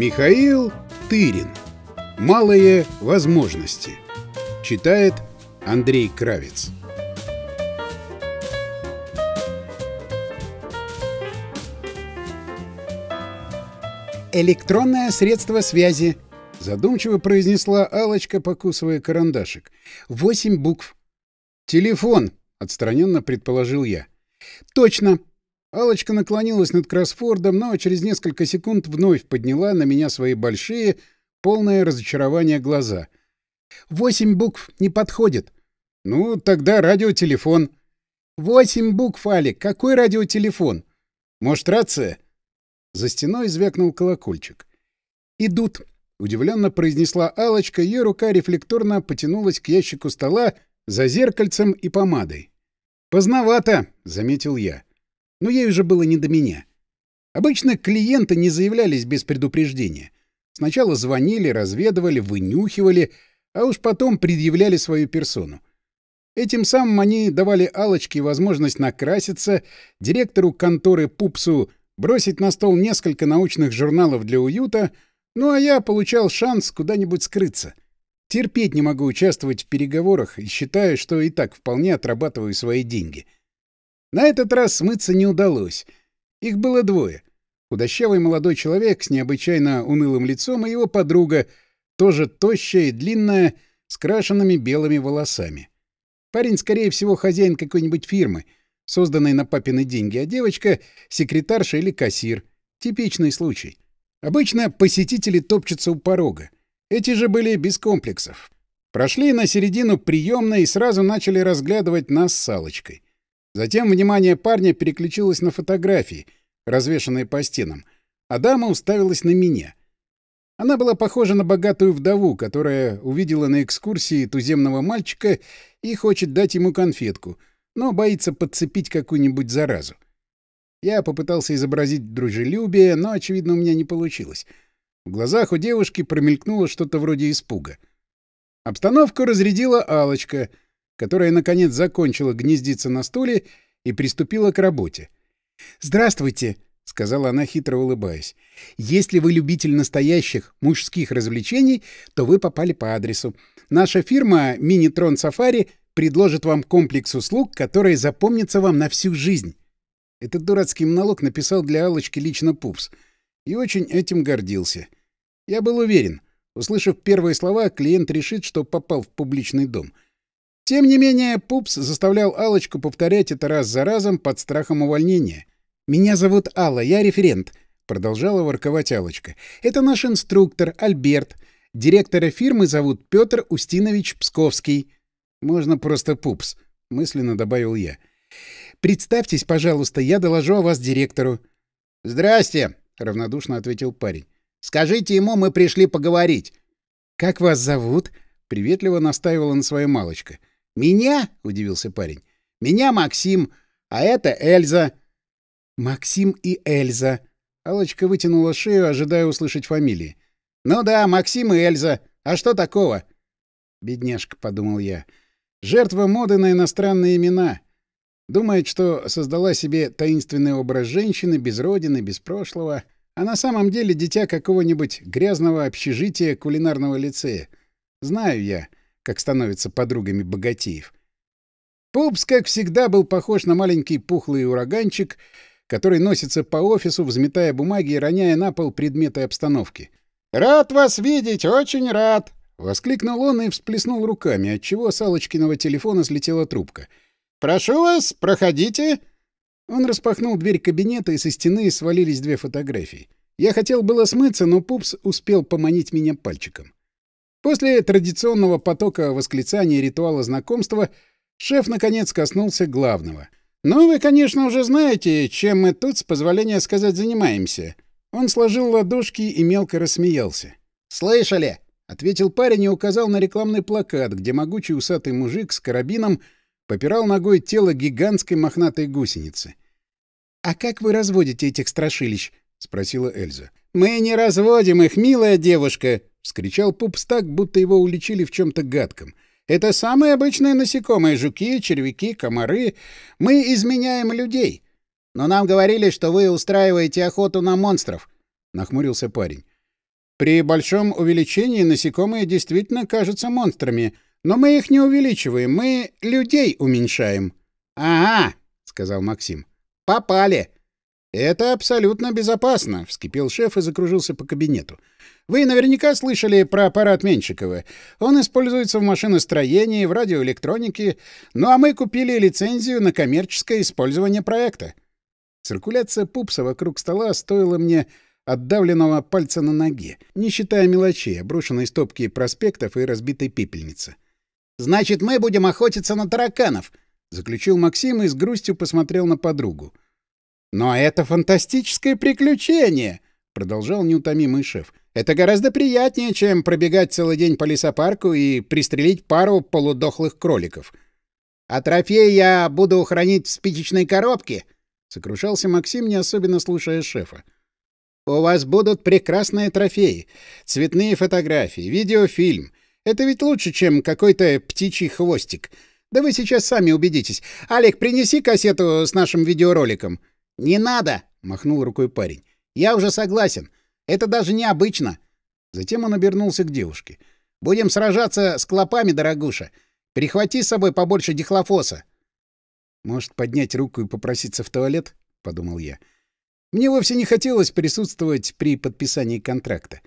Михаил Тырин. Малые возможности. Читает Андрей Кравец. Электронное средство связи, задумчиво произнесла Алочка, покусывая карандашик. Восемь букв. Телефон, отстраненно предположил я. Точно, Алочка наклонилась над кроссфордом, но через несколько секунд вновь подняла на меня свои большие, полное разочарование глаза. «Восемь букв не подходит». «Ну, тогда радиотелефон». «Восемь букв, Алик. Какой радиотелефон?» «Может, рация?» За стеной звякнул колокольчик. «Идут», — удивленно произнесла алочка ее рука рефлекторно потянулась к ящику стола за зеркальцем и помадой. «Поздновато», — заметил я но ей уже было не до меня. Обычно клиенты не заявлялись без предупреждения. Сначала звонили, разведывали, вынюхивали, а уж потом предъявляли свою персону. Этим самым они давали алочке возможность накраситься, директору конторы Пупсу бросить на стол несколько научных журналов для уюта, ну а я получал шанс куда-нибудь скрыться. Терпеть не могу участвовать в переговорах и считаю, что и так вполне отрабатываю свои деньги — на этот раз смыться не удалось. Их было двое. Худощавый молодой человек с необычайно унылым лицом и его подруга, тоже тощая и длинная, с крашенными белыми волосами. Парень, скорее всего, хозяин какой-нибудь фирмы, созданной на папины деньги, а девочка — секретарша или кассир. Типичный случай. Обычно посетители топчутся у порога. Эти же были без комплексов. Прошли на середину приемной и сразу начали разглядывать нас с Салочкой. Затем внимание парня переключилось на фотографии, развешанные по стенам, а дама уставилась на меня. Она была похожа на богатую вдову, которая увидела на экскурсии туземного мальчика и хочет дать ему конфетку, но боится подцепить какую-нибудь заразу. Я попытался изобразить дружелюбие, но, очевидно, у меня не получилось. В глазах у девушки промелькнуло что-то вроде испуга. Обстановку разрядила алочка которая, наконец, закончила гнездиться на стуле и приступила к работе. «Здравствуйте!» — сказала она, хитро улыбаясь. «Если вы любитель настоящих мужских развлечений, то вы попали по адресу. Наша фирма «Минитрон Сафари» предложит вам комплекс услуг, которые запомнятся вам на всю жизнь». Этот дурацкий монолог написал для Алочки лично Пупс. И очень этим гордился. Я был уверен. Услышав первые слова, клиент решит, что попал в публичный дом — тем не менее, Пупс заставлял Алочку повторять это раз за разом под страхом увольнения. «Меня зовут Алла, я референт», — продолжала ворковать Алочка «Это наш инструктор, Альберт. Директора фирмы зовут Петр Устинович Псковский». «Можно просто Пупс», — мысленно добавил я. «Представьтесь, пожалуйста, я доложу о вас директору». «Здрасте», — равнодушно ответил парень. «Скажите ему, мы пришли поговорить». «Как вас зовут?» — приветливо настаивала на своей малочка. — «Меня?» — удивился парень. «Меня Максим, а это Эльза». «Максим и Эльза». Алочка вытянула шею, ожидая услышать фамилии. «Ну да, Максим и Эльза. А что такого?» «Бедняжка», — подумал я. «Жертва моды на иностранные имена. Думает, что создала себе таинственный образ женщины без родины, без прошлого, а на самом деле дитя какого-нибудь грязного общежития кулинарного лицея. Знаю я» как становятся подругами богатеев. Пупс, как всегда, был похож на маленький пухлый ураганчик, который носится по офису, взметая бумаги и роняя на пол предметы обстановки. «Рад вас видеть, очень рад!» — воскликнул он и всплеснул руками, отчего с Аллочкиного телефона слетела трубка. «Прошу вас, проходите!» Он распахнул дверь кабинета, и со стены свалились две фотографии. Я хотел было смыться, но Пупс успел поманить меня пальчиком. После традиционного потока восклицаний ритуала знакомства шеф наконец коснулся главного. «Ну, вы, конечно, уже знаете, чем мы тут, с позволения сказать, занимаемся». Он сложил ладошки и мелко рассмеялся. «Слышали?» — ответил парень и указал на рекламный плакат, где могучий усатый мужик с карабином попирал ногой тело гигантской мохнатой гусеницы. «А как вы разводите этих страшилищ?» — спросила Эльза. «Мы не разводим их, милая девушка!» — вскричал Пупс так, будто его уличили в чем-то гадком. «Это самые обычные насекомые — жуки, червяки, комары. Мы изменяем людей. Но нам говорили, что вы устраиваете охоту на монстров», — нахмурился парень. При большом увеличении насекомые действительно кажутся монстрами, но мы их не увеличиваем, мы людей уменьшаем. — Ага, — сказал Максим. — Попали. — Это абсолютно безопасно, — вскипел шеф и закружился по кабинету. — Вы наверняка слышали про аппарат Меньшикова. Он используется в машиностроении, в радиоэлектронике. Ну а мы купили лицензию на коммерческое использование проекта. Циркуляция пупса вокруг стола стоила мне отдавленного пальца на ноге, не считая мелочей, обрушенной стопки проспектов и разбитой пепельницы. «Значит, мы будем охотиться на тараканов!» — заключил Максим и с грустью посмотрел на подругу. «Но это фантастическое приключение!» — продолжал неутомимый шеф. «Это гораздо приятнее, чем пробегать целый день по лесопарку и пристрелить пару полудохлых кроликов. А трофей я буду хранить в спичечной коробке!» — сокрушался Максим, не особенно слушая шефа. У вас будут прекрасные трофеи, цветные фотографии, видеофильм. Это ведь лучше, чем какой-то птичий хвостик. Да вы сейчас сами убедитесь. Олег, принеси кассету с нашим видеороликом. Не надо, махнул рукой парень. Я уже согласен. Это даже необычно. Затем он обернулся к девушке. Будем сражаться с клопами, дорогуша. Прихвати с собой побольше дихлофоса. Может, поднять руку и попроситься в туалет? подумал я. Мне вовсе не хотелось присутствовать при подписании контракта.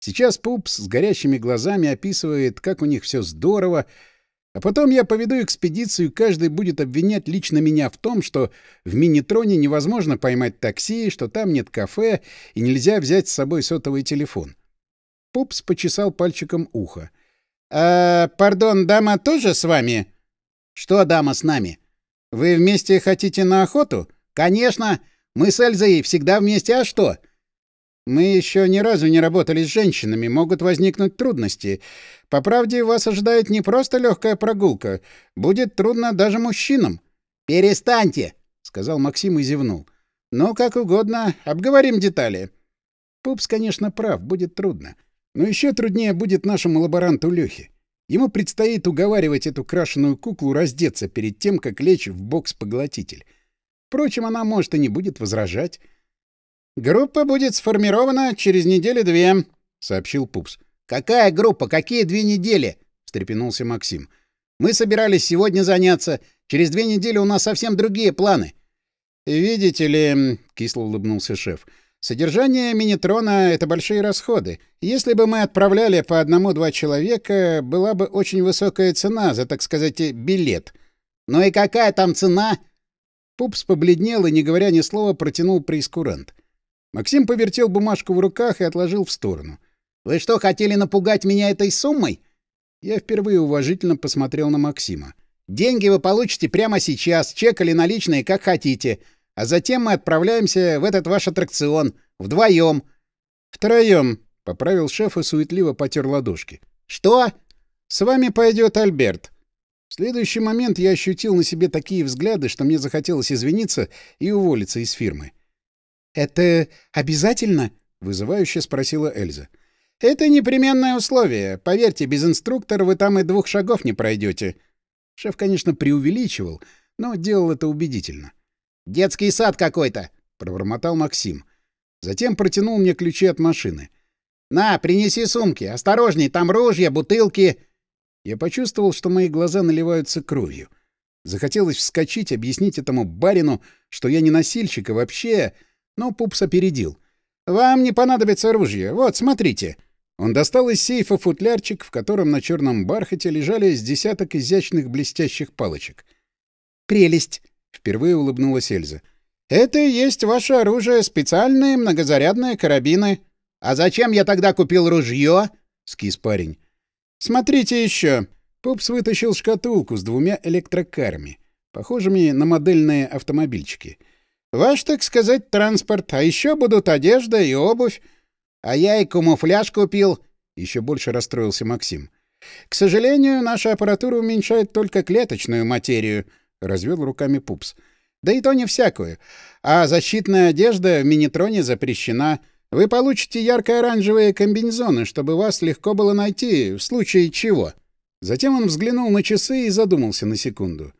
Сейчас Пупс с горящими глазами описывает, как у них все здорово, а потом я поведу экспедицию, и каждый будет обвинять лично меня в том, что в мини-троне невозможно поймать такси, что там нет кафе и нельзя взять с собой сотовый телефон. Пупс почесал пальчиком ухо. «А, пардон, дама тоже с вами?» «Что дама с нами? Вы вместе хотите на охоту?» «Конечно!» Мы с Эльзой всегда вместе, а что? Мы еще ни разу не работали с женщинами, могут возникнуть трудности. По правде, вас ожидает не просто легкая прогулка. Будет трудно даже мужчинам. Перестаньте, сказал Максим и зевнул. Ну, как угодно, обговорим детали. Пупс, конечно, прав, будет трудно. Но еще труднее будет нашему лаборанту Лехе. Ему предстоит уговаривать эту крашеную куклу раздеться перед тем, как лечь в бокс-поглотитель. Впрочем, она, может, и не будет возражать. «Группа будет сформирована через недели-две», — сообщил Пупс. «Какая группа? Какие две недели?» — встрепенулся Максим. «Мы собирались сегодня заняться. Через две недели у нас совсем другие планы». «Видите ли», — кисло улыбнулся шеф, — «содержание минитрона — это большие расходы. Если бы мы отправляли по одному-два человека, была бы очень высокая цена за, так сказать, билет». «Ну и какая там цена?» Пупс побледнел и, не говоря ни слова, протянул прейскурант. Максим повертел бумажку в руках и отложил в сторону. «Вы что, хотели напугать меня этой суммой?» Я впервые уважительно посмотрел на Максима. «Деньги вы получите прямо сейчас, чек или наличные, как хотите. А затем мы отправляемся в этот ваш аттракцион. Вдвоем. «Втроем», — поправил шеф и суетливо потер ладошки. «Что?» «С вами пойдет Альберт. В следующий момент я ощутил на себе такие взгляды, что мне захотелось извиниться и уволиться из фирмы. «Это обязательно?» — вызывающе спросила Эльза. «Это непременное условие. Поверьте, без инструктора вы там и двух шагов не пройдете». Шеф, конечно, преувеличивал, но делал это убедительно. «Детский сад какой-то!» — пробормотал Максим. Затем протянул мне ключи от машины. «На, принеси сумки. Осторожней, там ружья, бутылки...» Я почувствовал, что мои глаза наливаются кровью. Захотелось вскочить, объяснить этому барину, что я не носильщик и вообще... Но Пупс опередил. «Вам не понадобится оружие. Вот, смотрите». Он достал из сейфа футлярчик, в котором на черном бархате лежали с десяток изящных блестящих палочек. «Прелесть!» — впервые улыбнулась Эльза. «Это и есть ваше оружие, специальные многозарядные карабины». «А зачем я тогда купил ружье?» — скис парень. «Смотрите еще!» Пупс вытащил шкатулку с двумя электрокарами, похожими на модельные автомобильчики. «Ваш, так сказать, транспорт, а еще будут одежда и обувь. А я и камуфляж купил!» Еще больше расстроился Максим. «К сожалению, наша аппаратура уменьшает только клеточную материю», — развел руками Пупс. «Да и то не всякую. А защитная одежда в минитроне запрещена». Вы получите ярко-оранжевые комбинезоны, чтобы вас легко было найти, в случае чего. Затем он взглянул на часы и задумался на секунду.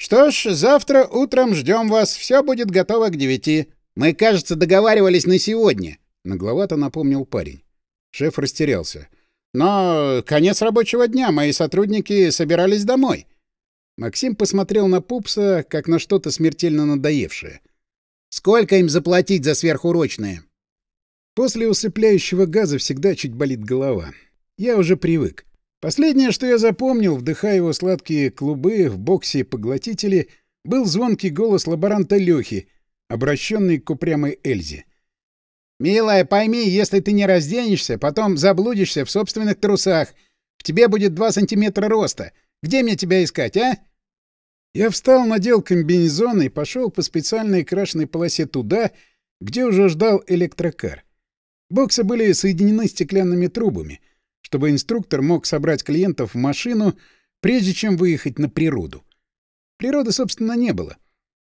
Что ж, завтра утром ждем вас, все будет готово к девяти. Мы, кажется, договаривались на сегодня, нагловато напомнил парень. Шеф растерялся. «Но конец рабочего дня, мои сотрудники собирались домой». Максим посмотрел на Пупса, как на что-то смертельно надоевшее. «Сколько им заплатить за сверхурочные?» После усыпляющего газа всегда чуть болит голова. Я уже привык. Последнее, что я запомнил, вдыхая его сладкие клубы в боксе поглотители, был звонкий голос лаборанта Лёхи, обращенный к упрямой Эльзе. «Милая, пойми, если ты не разденешься, потом заблудишься в собственных трусах. В тебе будет два сантиметра роста. Где мне тебя искать, а?» Я встал, надел комбинезон и пошел по специальной крашеной полосе туда, где уже ждал электрокар. Боксы были соединены стеклянными трубами, чтобы инструктор мог собрать клиентов в машину, прежде чем выехать на природу. Природы, собственно, не было.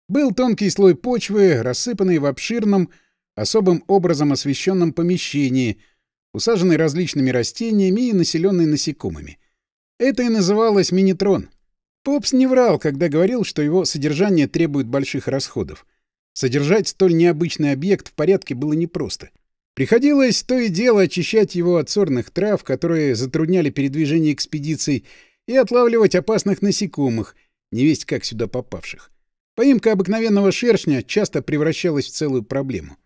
Был тонкий слой почвы, рассыпанный в обширном, особым образом освещенном помещении, усаженный различными растениями и населенный насекомыми. Это и называлось минитрон. Попс не врал, когда говорил, что его содержание требует больших расходов. Содержать столь необычный объект в порядке было непросто. Приходилось то и дело очищать его от сорных трав, которые затрудняли передвижение экспедиций, и отлавливать опасных насекомых — невесть как сюда попавших. Поимка обыкновенного шершня часто превращалась в целую проблему.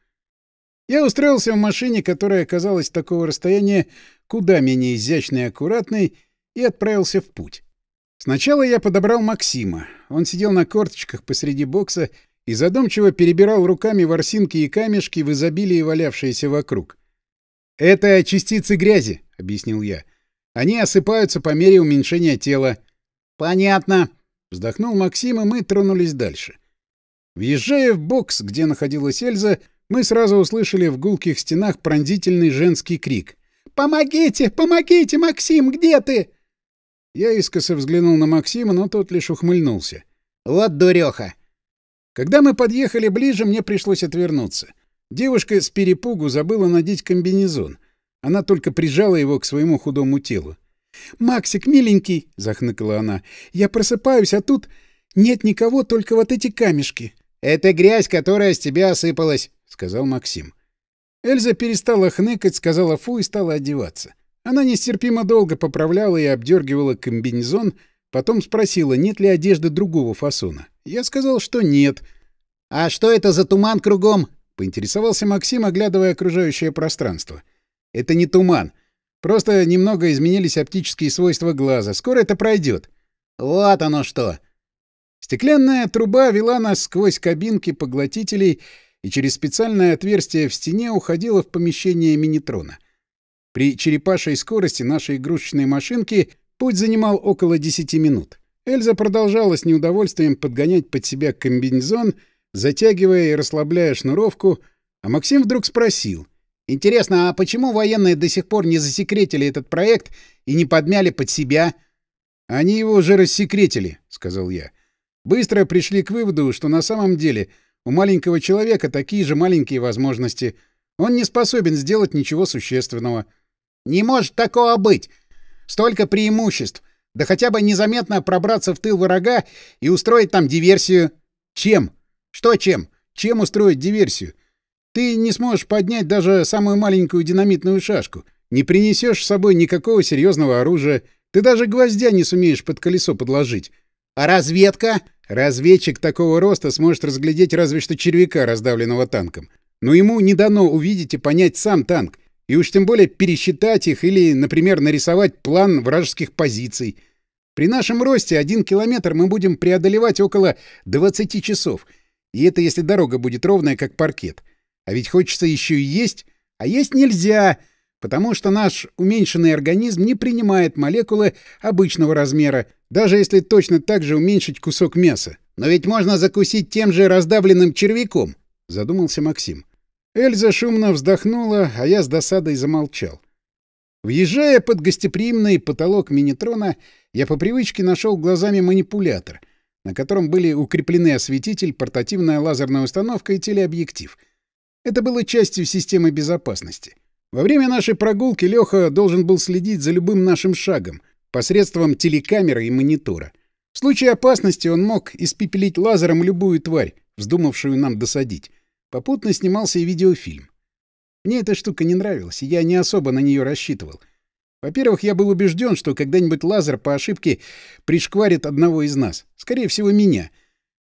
Я устроился в машине, которая оказалась такого расстояния куда менее изящной и аккуратной, и отправился в путь. Сначала я подобрал Максима. Он сидел на корточках посреди бокса и задумчиво перебирал руками ворсинки и камешки в изобилии валявшиеся вокруг. «Это частицы грязи», — объяснил я. «Они осыпаются по мере уменьшения тела». «Понятно», Вздохнул Максим, и мы тронулись дальше. Въезжая в бокс, где находилась Эльза, мы сразу услышали в гулких стенах пронзительный женский крик. «Помогите! Помогите, Максим! Где ты?» Я искоса взглянул на Максима, но тот лишь ухмыльнулся. «Вот дуреха!» Когда мы подъехали ближе, мне пришлось отвернуться. Девушка с перепугу забыла надеть комбинезон. Она только прижала его к своему худому телу. «Максик, миленький!» — захныкала она. «Я просыпаюсь, а тут нет никого, только вот эти камешки». «Это грязь, которая с тебя осыпалась», — сказал Максим. Эльза перестала хныкать, сказала «фу» и стала одеваться. Она нестерпимо долго поправляла и обдергивала комбинезон, потом спросила, нет ли одежды другого фасона. Я сказал, что нет. «А что это за туман кругом?» — поинтересовался Максим, оглядывая окружающее пространство. «Это не туман. Просто немного изменились оптические свойства глаза. Скоро это пройдет. Вот оно что. Стеклянная труба вела нас сквозь кабинки поглотителей и через специальное отверстие в стене уходила в помещение минитрона. При черепашей скорости нашей игрушечной машинки путь занимал около 10 минут. Эльза продолжала с неудовольствием подгонять под себя комбинезон, затягивая и расслабляя шнуровку, а Максим вдруг спросил. Интересно, а почему военные до сих пор не засекретили этот проект и не подмяли под себя? Они его уже рассекретили, сказал я. Быстро пришли к выводу, что на самом деле у маленького человека такие же маленькие возможности. Он не способен сделать ничего существенного. Не может такого быть. Столько преимуществ. Да хотя бы незаметно пробраться в тыл врага и устроить там диверсию. Чем? Что чем? Чем устроить диверсию? Ты не сможешь поднять даже самую маленькую динамитную шашку, не принесешь с собой никакого серьезного оружия, ты даже гвоздя не сумеешь под колесо подложить. А разведка? Разведчик такого роста сможет разглядеть разве что червяка, раздавленного танком. Но ему не дано увидеть и понять сам танк, и уж тем более пересчитать их или, например, нарисовать план вражеских позиций. При нашем росте один километр мы будем преодолевать около 20 часов, и это если дорога будет ровная, как паркет. А ведь хочется еще и есть, а есть нельзя, потому что наш уменьшенный организм не принимает молекулы обычного размера, даже если точно так же уменьшить кусок мяса. Но ведь можно закусить тем же раздавленным червяком, задумался Максим. Эльза шумно вздохнула, а я с досадой замолчал. Въезжая под гостеприимный потолок минитрона, я по привычке нашел глазами манипулятор, на котором были укреплены осветитель, портативная лазерная установка и телеобъектив — это было частью системы безопасности. Во время нашей прогулки Леха должен был следить за любым нашим шагом посредством телекамеры и монитора. В случае опасности он мог испепелить лазером любую тварь, вздумавшую нам досадить. Попутно снимался и видеофильм. Мне эта штука не нравилась, и я не особо на нее рассчитывал. Во-первых, я был убежден, что когда-нибудь лазер по ошибке пришкварит одного из нас. Скорее всего, меня.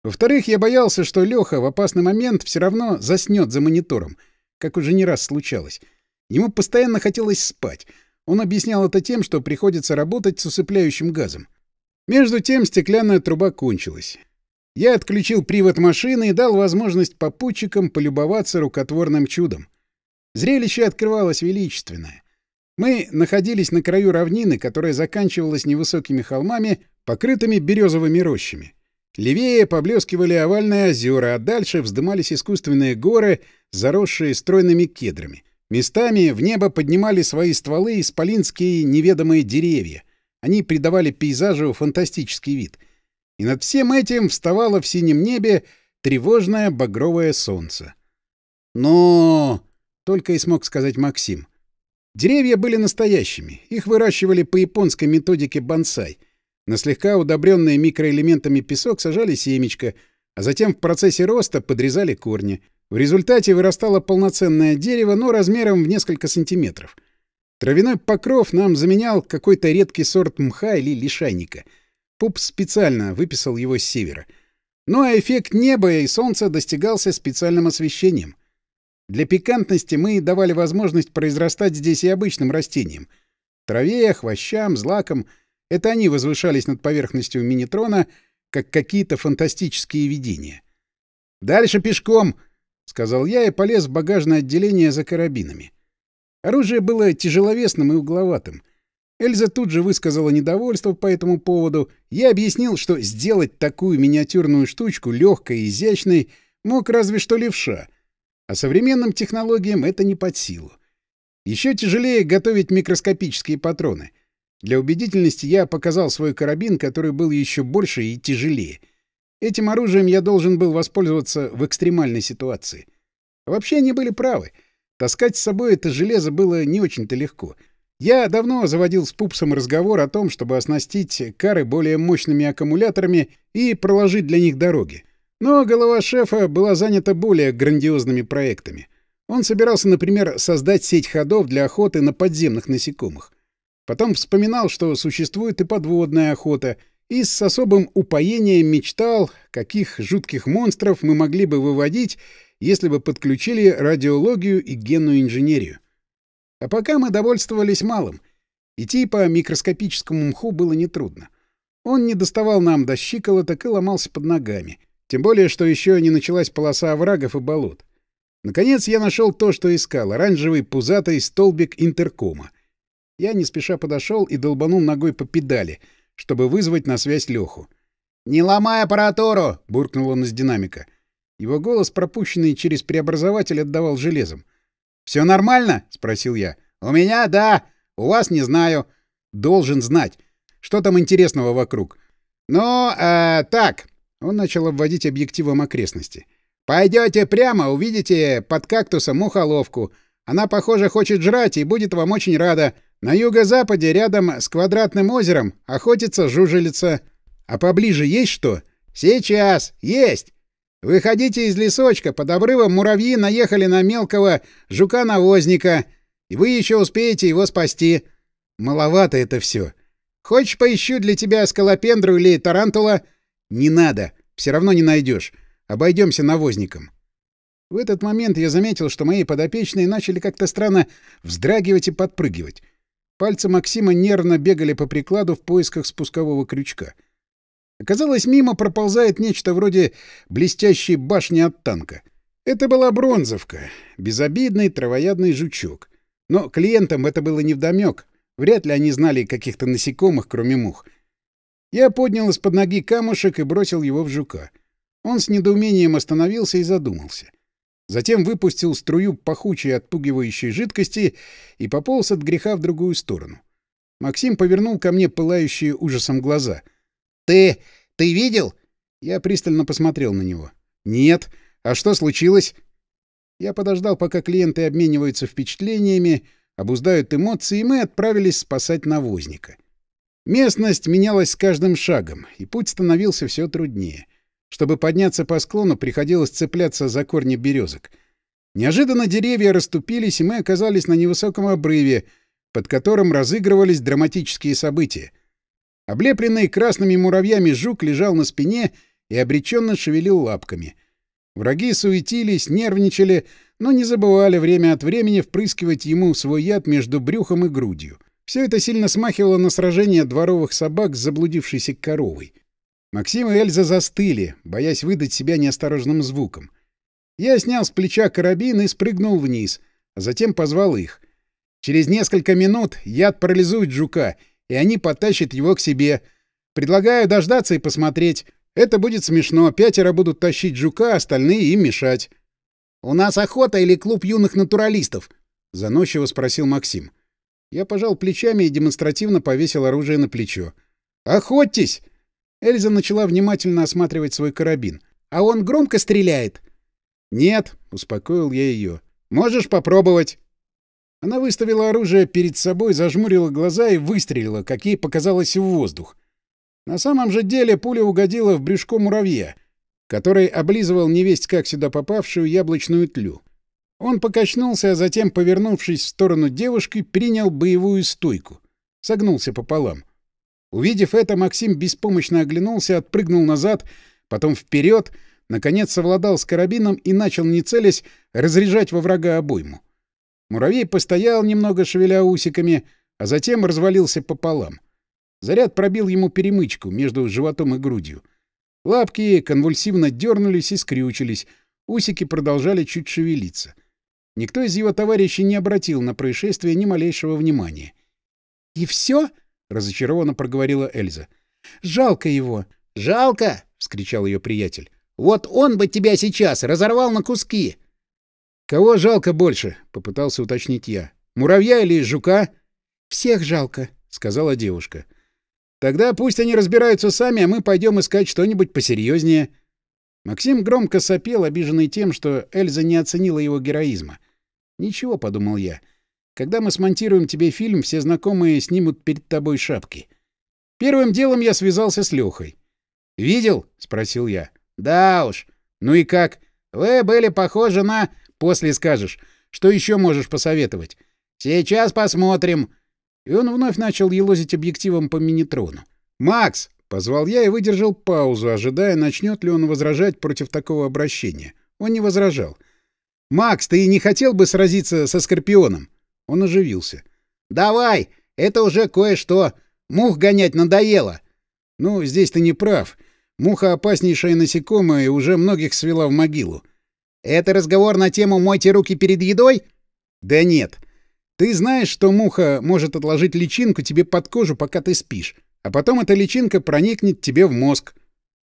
Во-вторых, я боялся, что Леха в опасный момент все равно заснет за монитором, как уже не раз случалось. Ему постоянно хотелось спать. Он объяснял это тем, что приходится работать с усыпляющим газом. Между тем стеклянная труба кончилась. Я отключил привод машины и дал возможность попутчикам полюбоваться рукотворным чудом. Зрелище открывалось величественное. Мы находились на краю равнины, которая заканчивалась невысокими холмами, покрытыми березовыми рощами. Левее поблескивали овальные озера, а дальше вздымались искусственные горы, заросшие стройными кедрами. Местами в небо поднимали свои стволы исполинские неведомые деревья. Они придавали пейзажу фантастический вид. И над всем этим вставало в синем небе тревожное багровое солнце. «Но...» — только и смог сказать Максим. Деревья были настоящими. Их выращивали по японской методике бонсай. На слегка удобренные микроэлементами песок сажали семечко, а затем в процессе роста подрезали корни — в результате вырастало полноценное дерево, но размером в несколько сантиметров. Травяной покров нам заменял какой-то редкий сорт мха или лишайника. Пуп специально выписал его с севера. Ну а эффект неба и солнца достигался специальным освещением. Для пикантности мы давали возможность произрастать здесь и обычным растениям. Траве, хвощам, злакам — это они возвышались над поверхностью минитрона, как какие-то фантастические видения. «Дальше пешком!» — сказал я и полез в багажное отделение за карабинами. Оружие было тяжеловесным и угловатым. Эльза тут же высказала недовольство по этому поводу. Я объяснил, что сделать такую миниатюрную штучку легкой и изящной мог разве что левша. А современным технологиям это не под силу. Еще тяжелее готовить микроскопические патроны. Для убедительности я показал свой карабин, который был еще больше и тяжелее — Этим оружием я должен был воспользоваться в экстремальной ситуации. Вообще они были правы. Таскать с собой это железо было не очень-то легко. Я давно заводил с Пупсом разговор о том, чтобы оснастить кары более мощными аккумуляторами и проложить для них дороги. Но голова шефа была занята более грандиозными проектами. Он собирался, например, создать сеть ходов для охоты на подземных насекомых. Потом вспоминал, что существует и подводная охота — и с особым упоением мечтал, каких жутких монстров мы могли бы выводить, если бы подключили радиологию и генную инженерию. А пока мы довольствовались малым. Идти по микроскопическому мху было нетрудно. Он не доставал нам до щиколоток и ломался под ногами. Тем более, что еще не началась полоса оврагов и болот. Наконец я нашел то, что искал — оранжевый пузатый столбик интеркома. Я не спеша подошел и долбанул ногой по педали — чтобы вызвать на связь Леху. «Не ломай аппаратуру!» — буркнул он из динамика. Его голос, пропущенный через преобразователь, отдавал железом. «Все нормально?» — спросил я. «У меня — да. У вас не знаю. Должен знать. Что там интересного вокруг?» «Ну, э, так...» — он начал обводить объективом окрестности. «Пойдете прямо, увидите под кактусом мухоловку. Она, похоже, хочет жрать и будет вам очень рада. На юго-западе, рядом с квадратным озером, охотится жужелица. А поближе есть что? Сейчас! Есть! Выходите из лесочка, под обрывом муравьи наехали на мелкого жука-навозника, и вы еще успеете его спасти. Маловато это все. Хочешь, поищу для тебя скалопендру или тарантула? Не надо, все равно не найдешь. Обойдемся навозником. В этот момент я заметил, что мои подопечные начали как-то странно вздрагивать и подпрыгивать. Пальцы Максима нервно бегали по прикладу в поисках спускового крючка. Оказалось, мимо проползает нечто вроде блестящей башни от танка. Это была бронзовка, безобидный травоядный жучок. Но клиентам это было невдомёк. Вряд ли они знали каких-то насекомых, кроме мух. Я поднял из-под ноги камушек и бросил его в жука. Он с недоумением остановился и задумался. Затем выпустил струю пахучей отпугивающей жидкости и пополз от греха в другую сторону. Максим повернул ко мне пылающие ужасом глаза. «Ты... ты видел?» Я пристально посмотрел на него. «Нет. А что случилось?» Я подождал, пока клиенты обмениваются впечатлениями, обуздают эмоции, и мы отправились спасать навозника. Местность менялась с каждым шагом, и путь становился все труднее — чтобы подняться по склону, приходилось цепляться за корни березок. Неожиданно деревья расступились, и мы оказались на невысоком обрыве, под которым разыгрывались драматические события. Облепленный красными муравьями жук лежал на спине и обреченно шевелил лапками. Враги суетились, нервничали, но не забывали время от времени впрыскивать ему свой яд между брюхом и грудью. Все это сильно смахивало на сражение дворовых собак с заблудившейся коровой. Максим и Эльза застыли, боясь выдать себя неосторожным звуком. Я снял с плеча карабин и спрыгнул вниз, а затем позвал их. Через несколько минут яд парализует жука, и они потащат его к себе. Предлагаю дождаться и посмотреть. Это будет смешно. Пятеро будут тащить жука, остальные им мешать. — У нас охота или клуб юных натуралистов? — заносчиво спросил Максим. Я пожал плечами и демонстративно повесил оружие на плечо. «Охотьтесь!» Эльза начала внимательно осматривать свой карабин. «А он громко стреляет?» «Нет», — успокоил я ее. «Можешь попробовать». Она выставила оружие перед собой, зажмурила глаза и выстрелила, как ей показалось, в воздух. На самом же деле пуля угодила в брюшко муравья, который облизывал невесть как сюда попавшую яблочную тлю. Он покачнулся, а затем, повернувшись в сторону девушки, принял боевую стойку. Согнулся пополам. Увидев это, Максим беспомощно оглянулся, отпрыгнул назад, потом вперед, наконец совладал с карабином и начал, не целясь, разряжать во врага обойму. Муравей постоял немного, шевеля усиками, а затем развалился пополам. Заряд пробил ему перемычку между животом и грудью. Лапки конвульсивно дернулись и скрючились, усики продолжали чуть шевелиться. Никто из его товарищей не обратил на происшествие ни малейшего внимания. «И все?» — разочарованно проговорила Эльза. «Жалко его». «Жалко!» — вскричал ее приятель. «Вот он бы тебя сейчас разорвал на куски!» «Кого жалко больше?» — попытался уточнить я. «Муравья или жука?» «Всех жалко», — сказала девушка. «Тогда пусть они разбираются сами, а мы пойдем искать что-нибудь посерьезнее». Максим громко сопел, обиженный тем, что Эльза не оценила его героизма. «Ничего», — подумал я. «Когда мы смонтируем тебе фильм, все знакомые снимут перед тобой шапки». Первым делом я связался с Лехой. «Видел?» — спросил я. «Да уж. Ну и как? Вы были похожи на...» «После скажешь. Что еще можешь посоветовать?» «Сейчас посмотрим». И он вновь начал елозить объективом по минитрону. «Макс!» — позвал я и выдержал паузу, ожидая, начнет ли он возражать против такого обращения. Он не возражал. «Макс, ты не хотел бы сразиться со Скорпионом?» Он оживился. «Давай! Это уже кое-что. Мух гонять надоело!» «Ну, здесь ты не прав. Муха — опаснейшая насекомое и уже многих свела в могилу». «Это разговор на тему «мойте руки перед едой»?» «Да нет. Ты знаешь, что муха может отложить личинку тебе под кожу, пока ты спишь, а потом эта личинка проникнет тебе в мозг».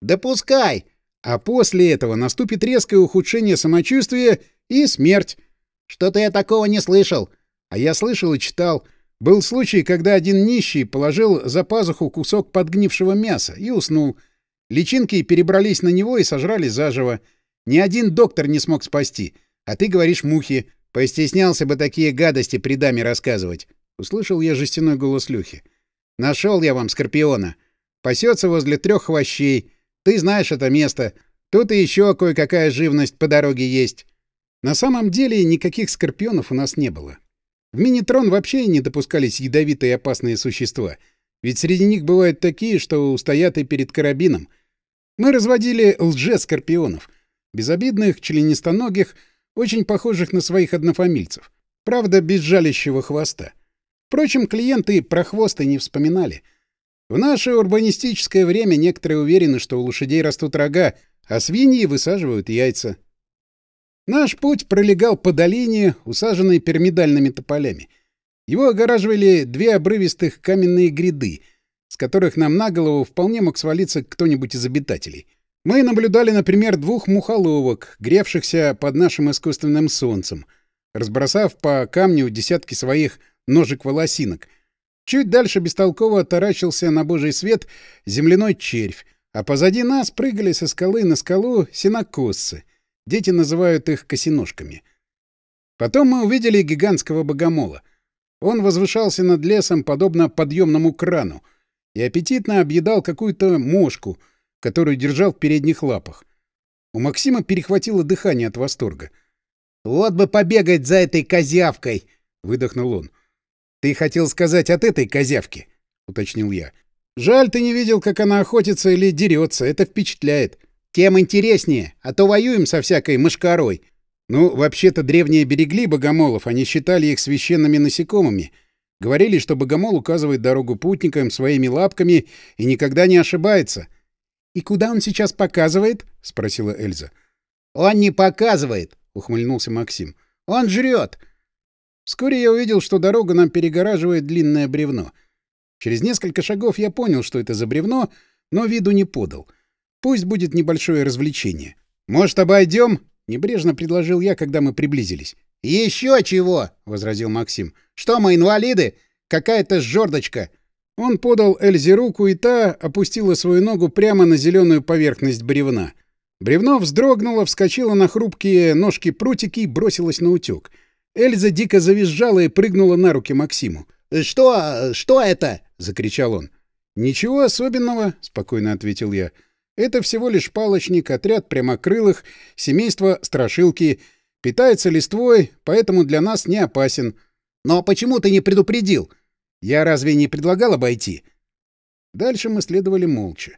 «Допускай!» А после этого наступит резкое ухудшение самочувствия и смерть. Что-то я такого не слышал. А я слышал и читал. Был случай, когда один нищий положил за пазуху кусок подгнившего мяса и уснул. Личинки перебрались на него и сожрали заживо. Ни один доктор не смог спасти. А ты говоришь мухи. Постеснялся бы такие гадости при даме рассказывать. Услышал я жестяной голос Люхи. Нашел я вам скорпиона. Пасется возле трех хвощей. Ты знаешь это место. Тут и еще кое-какая живность по дороге есть. На самом деле никаких скорпионов у нас не было. В Минитрон вообще не допускались ядовитые и опасные существа, ведь среди них бывают такие, что устоят и перед карабином. Мы разводили лже-скорпионов, безобидных, членистоногих, очень похожих на своих однофамильцев, правда, без жалящего хвоста. Впрочем, клиенты про хвосты не вспоминали. В наше урбанистическое время некоторые уверены, что у лошадей растут рога, а свиньи высаживают яйца. Наш путь пролегал по долине, усаженной пирамидальными тополями. Его огораживали две обрывистых каменные гряды, с которых нам на голову вполне мог свалиться кто-нибудь из обитателей. Мы наблюдали, например, двух мухоловок, гревшихся под нашим искусственным солнцем, разбросав по камню десятки своих ножек-волосинок. Чуть дальше бестолково таращился на божий свет земляной червь, а позади нас прыгали со скалы на скалу синокосцы — Дети называют их косиножками. Потом мы увидели гигантского богомола. Он возвышался над лесом, подобно подъемному крану, и аппетитно объедал какую-то мошку, которую держал в передних лапах. У Максима перехватило дыхание от восторга. Вот бы побегать за этой козявкой, выдохнул он. Ты хотел сказать от этой козявки, уточнил я. Жаль, ты не видел, как она охотится или дерется. Это впечатляет. Тем интереснее, а то воюем со всякой мышкарой. Ну, вообще-то древние берегли богомолов, они считали их священными насекомыми. Говорили, что богомол указывает дорогу путникам своими лапками и никогда не ошибается. — И куда он сейчас показывает? — спросила Эльза. — Он не показывает, — ухмыльнулся Максим. — Он жрет. Вскоре я увидел, что дорогу нам перегораживает длинное бревно. Через несколько шагов я понял, что это за бревно, но виду не подал. Пусть будет небольшое развлечение. «Может, обойдем?» — небрежно предложил я, когда мы приблизились. «Еще чего!» — возразил Максим. «Что мы, инвалиды? Какая-то жердочка!» Он подал Эльзе руку, и та опустила свою ногу прямо на зеленую поверхность бревна. Бревно вздрогнуло, вскочило на хрупкие ножки-прутики и бросилось на утек. Эльза дико завизжала и прыгнула на руки Максиму. «Что? Что это?» — закричал он. «Ничего особенного», — спокойно ответил я. «Это всего лишь палочник, отряд прямокрылых, семейство страшилки. Питается листвой, поэтому для нас не опасен». «Но почему ты не предупредил?» «Я разве не предлагал обойти?» Дальше мы следовали молча.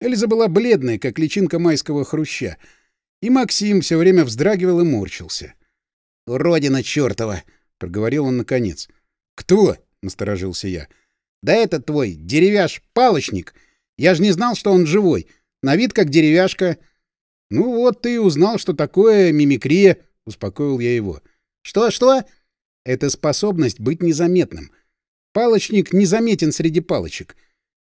Эльза была бледная, как личинка майского хруща. И Максим все время вздрагивал и морщился. «Уродина чертова!» — проговорил он наконец. «Кто?» — насторожился я. «Да этот твой, деревяш-палочник. Я же не знал, что он живой. На вид как деревяшка». «Ну вот ты узнал, что такое мимикрия», — успокоил я его. «Что-что?» «Это способность быть незаметным. Палочник незаметен среди палочек.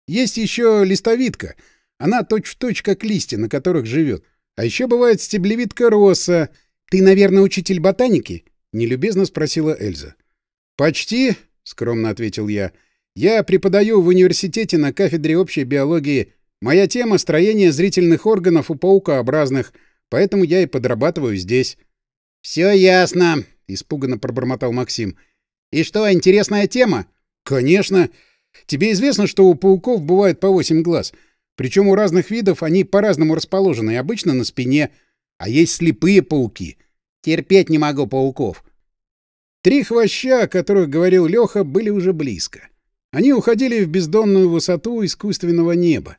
Есть еще листовидка. Она точь-в-точь точь как листья, на которых живет. А еще бывает стеблевидка роса — «Ты, наверное, учитель ботаники?» — нелюбезно спросила Эльза. «Почти», — скромно ответил я. «Я преподаю в университете на кафедре общей биологии. Моя тема — строение зрительных органов у паукообразных, поэтому я и подрабатываю здесь». «Все ясно», — испуганно пробормотал Максим. «И что, интересная тема?» «Конечно. Тебе известно, что у пауков бывает по восемь глаз. Причем у разных видов они по-разному расположены, обычно на спине, а есть слепые пауки. Терпеть не могу пауков. Три хвоща, о которых говорил Леха, были уже близко. Они уходили в бездонную высоту искусственного неба,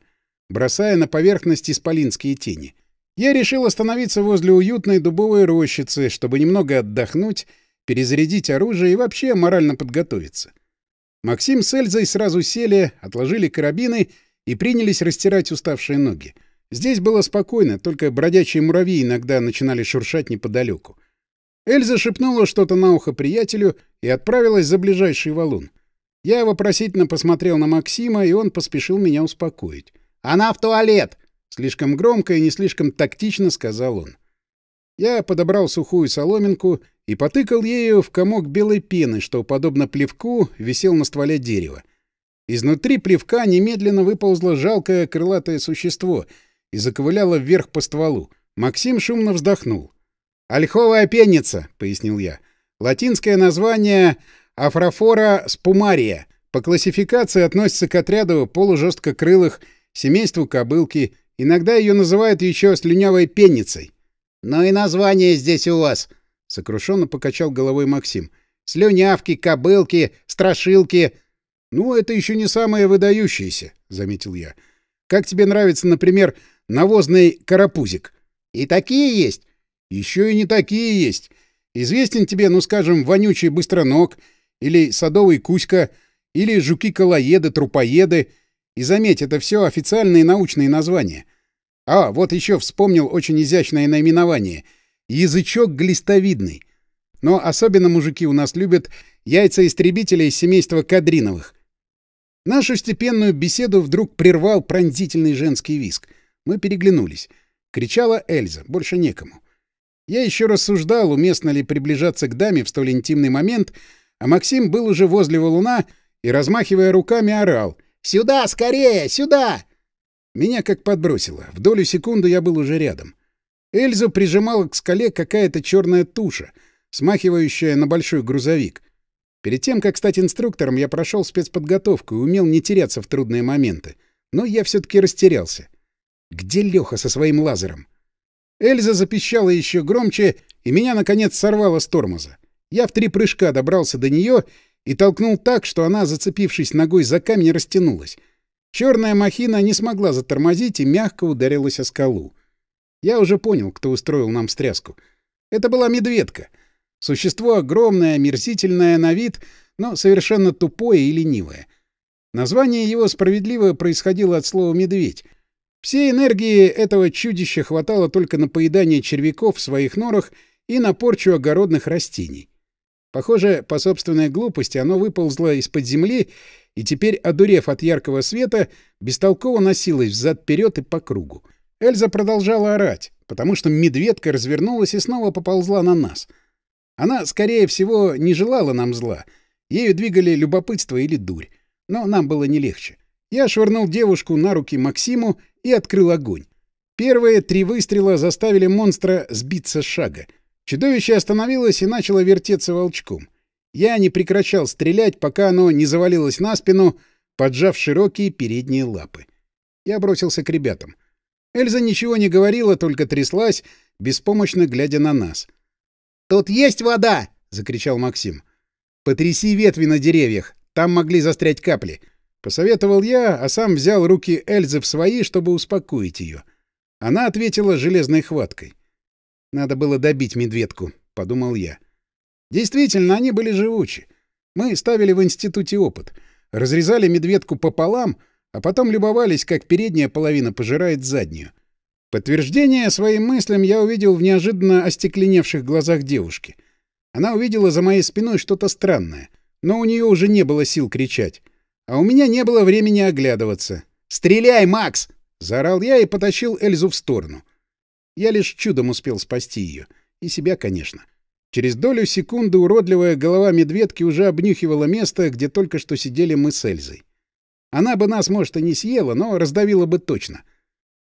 бросая на поверхность исполинские тени. Я решил остановиться возле уютной дубовой рощицы, чтобы немного отдохнуть, перезарядить оружие и вообще морально подготовиться. Максим с Эльзой сразу сели, отложили карабины и принялись растирать уставшие ноги. Здесь было спокойно, только бродячие муравьи иногда начинали шуршать неподалеку. Эльза шепнула что-то на ухо приятелю и отправилась за ближайший валун. Я вопросительно посмотрел на Максима, и он поспешил меня успокоить. «Она в туалет!» — слишком громко и не слишком тактично сказал он. Я подобрал сухую соломинку и потыкал ею в комок белой пены, что, подобно плевку, висел на стволе дерева. Изнутри плевка немедленно выползло жалкое крылатое существо — и заковыляла вверх по стволу. Максим шумно вздохнул. «Ольховая пенница», — пояснил я. «Латинское название Афрофора спумария. По классификации относится к отряду полужесткокрылых, семейству кобылки. Иногда ее называют еще слюнявой пенницей». «Но и название здесь у вас», — сокрушенно покачал головой Максим. «Слюнявки, кобылки, страшилки». «Ну, это еще не самое выдающееся», — заметил я. «Как тебе нравится, например, навозный карапузик. И такие есть. Еще и не такие есть. Известен тебе, ну, скажем, вонючий быстроног, или садовый кузька, или жуки-колоеды, трупоеды. И заметь, это все официальные научные названия. А, вот еще вспомнил очень изящное наименование. Язычок глистовидный. Но особенно мужики у нас любят яйца истребителей семейства Кадриновых. Нашу степенную беседу вдруг прервал пронзительный женский виск — мы переглянулись. Кричала Эльза, больше некому. Я еще рассуждал, уместно ли приближаться к даме в столь интимный момент, а Максим был уже возле валуна и, размахивая руками, орал. «Сюда, скорее! Сюда!» Меня как подбросило. В долю секунды я был уже рядом. Эльзу прижимала к скале какая-то черная туша, смахивающая на большой грузовик. Перед тем, как стать инструктором, я прошел спецподготовку и умел не теряться в трудные моменты. Но я все-таки растерялся. Где Леха со своим лазером? Эльза запищала еще громче, и меня, наконец, сорвало с тормоза. Я в три прыжка добрался до нее и толкнул так, что она, зацепившись ногой за камень, растянулась. Черная махина не смогла затормозить и мягко ударилась о скалу. Я уже понял, кто устроил нам встряску. Это была медведка. Существо огромное, омерзительное на вид, но совершенно тупое и ленивое. Название его справедливо происходило от слова «медведь». Всей энергии этого чудища хватало только на поедание червяков в своих норах и на порчу огородных растений. Похоже, по собственной глупости оно выползло из-под земли и теперь, одурев от яркого света, бестолково носилось взад-вперед и по кругу. Эльза продолжала орать, потому что медведка развернулась и снова поползла на нас. Она, скорее всего, не желала нам зла. Ею двигали любопытство или дурь. Но нам было не легче. Я швырнул девушку на руки Максиму и открыл огонь. Первые три выстрела заставили монстра сбиться с шага. Чудовище остановилось и начало вертеться волчком. Я не прекращал стрелять, пока оно не завалилось на спину, поджав широкие передние лапы. Я бросился к ребятам. Эльза ничего не говорила, только тряслась, беспомощно глядя на нас. «Тут есть вода!» — закричал Максим. «Потряси ветви на деревьях, там могли застрять капли». Посоветовал я, а сам взял руки Эльзы в свои, чтобы успокоить ее. Она ответила железной хваткой. «Надо было добить медведку», — подумал я. Действительно, они были живучи. Мы ставили в институте опыт. Разрезали медведку пополам, а потом любовались, как передняя половина пожирает заднюю. Подтверждение своим мыслям я увидел в неожиданно остекленевших глазах девушки. Она увидела за моей спиной что-то странное, но у нее уже не было сил кричать. А у меня не было времени оглядываться. «Стреляй, Макс!» — заорал я и потащил Эльзу в сторону. Я лишь чудом успел спасти ее. И себя, конечно. Через долю секунды уродливая голова медведки уже обнюхивала место, где только что сидели мы с Эльзой. Она бы нас, может, и не съела, но раздавила бы точно.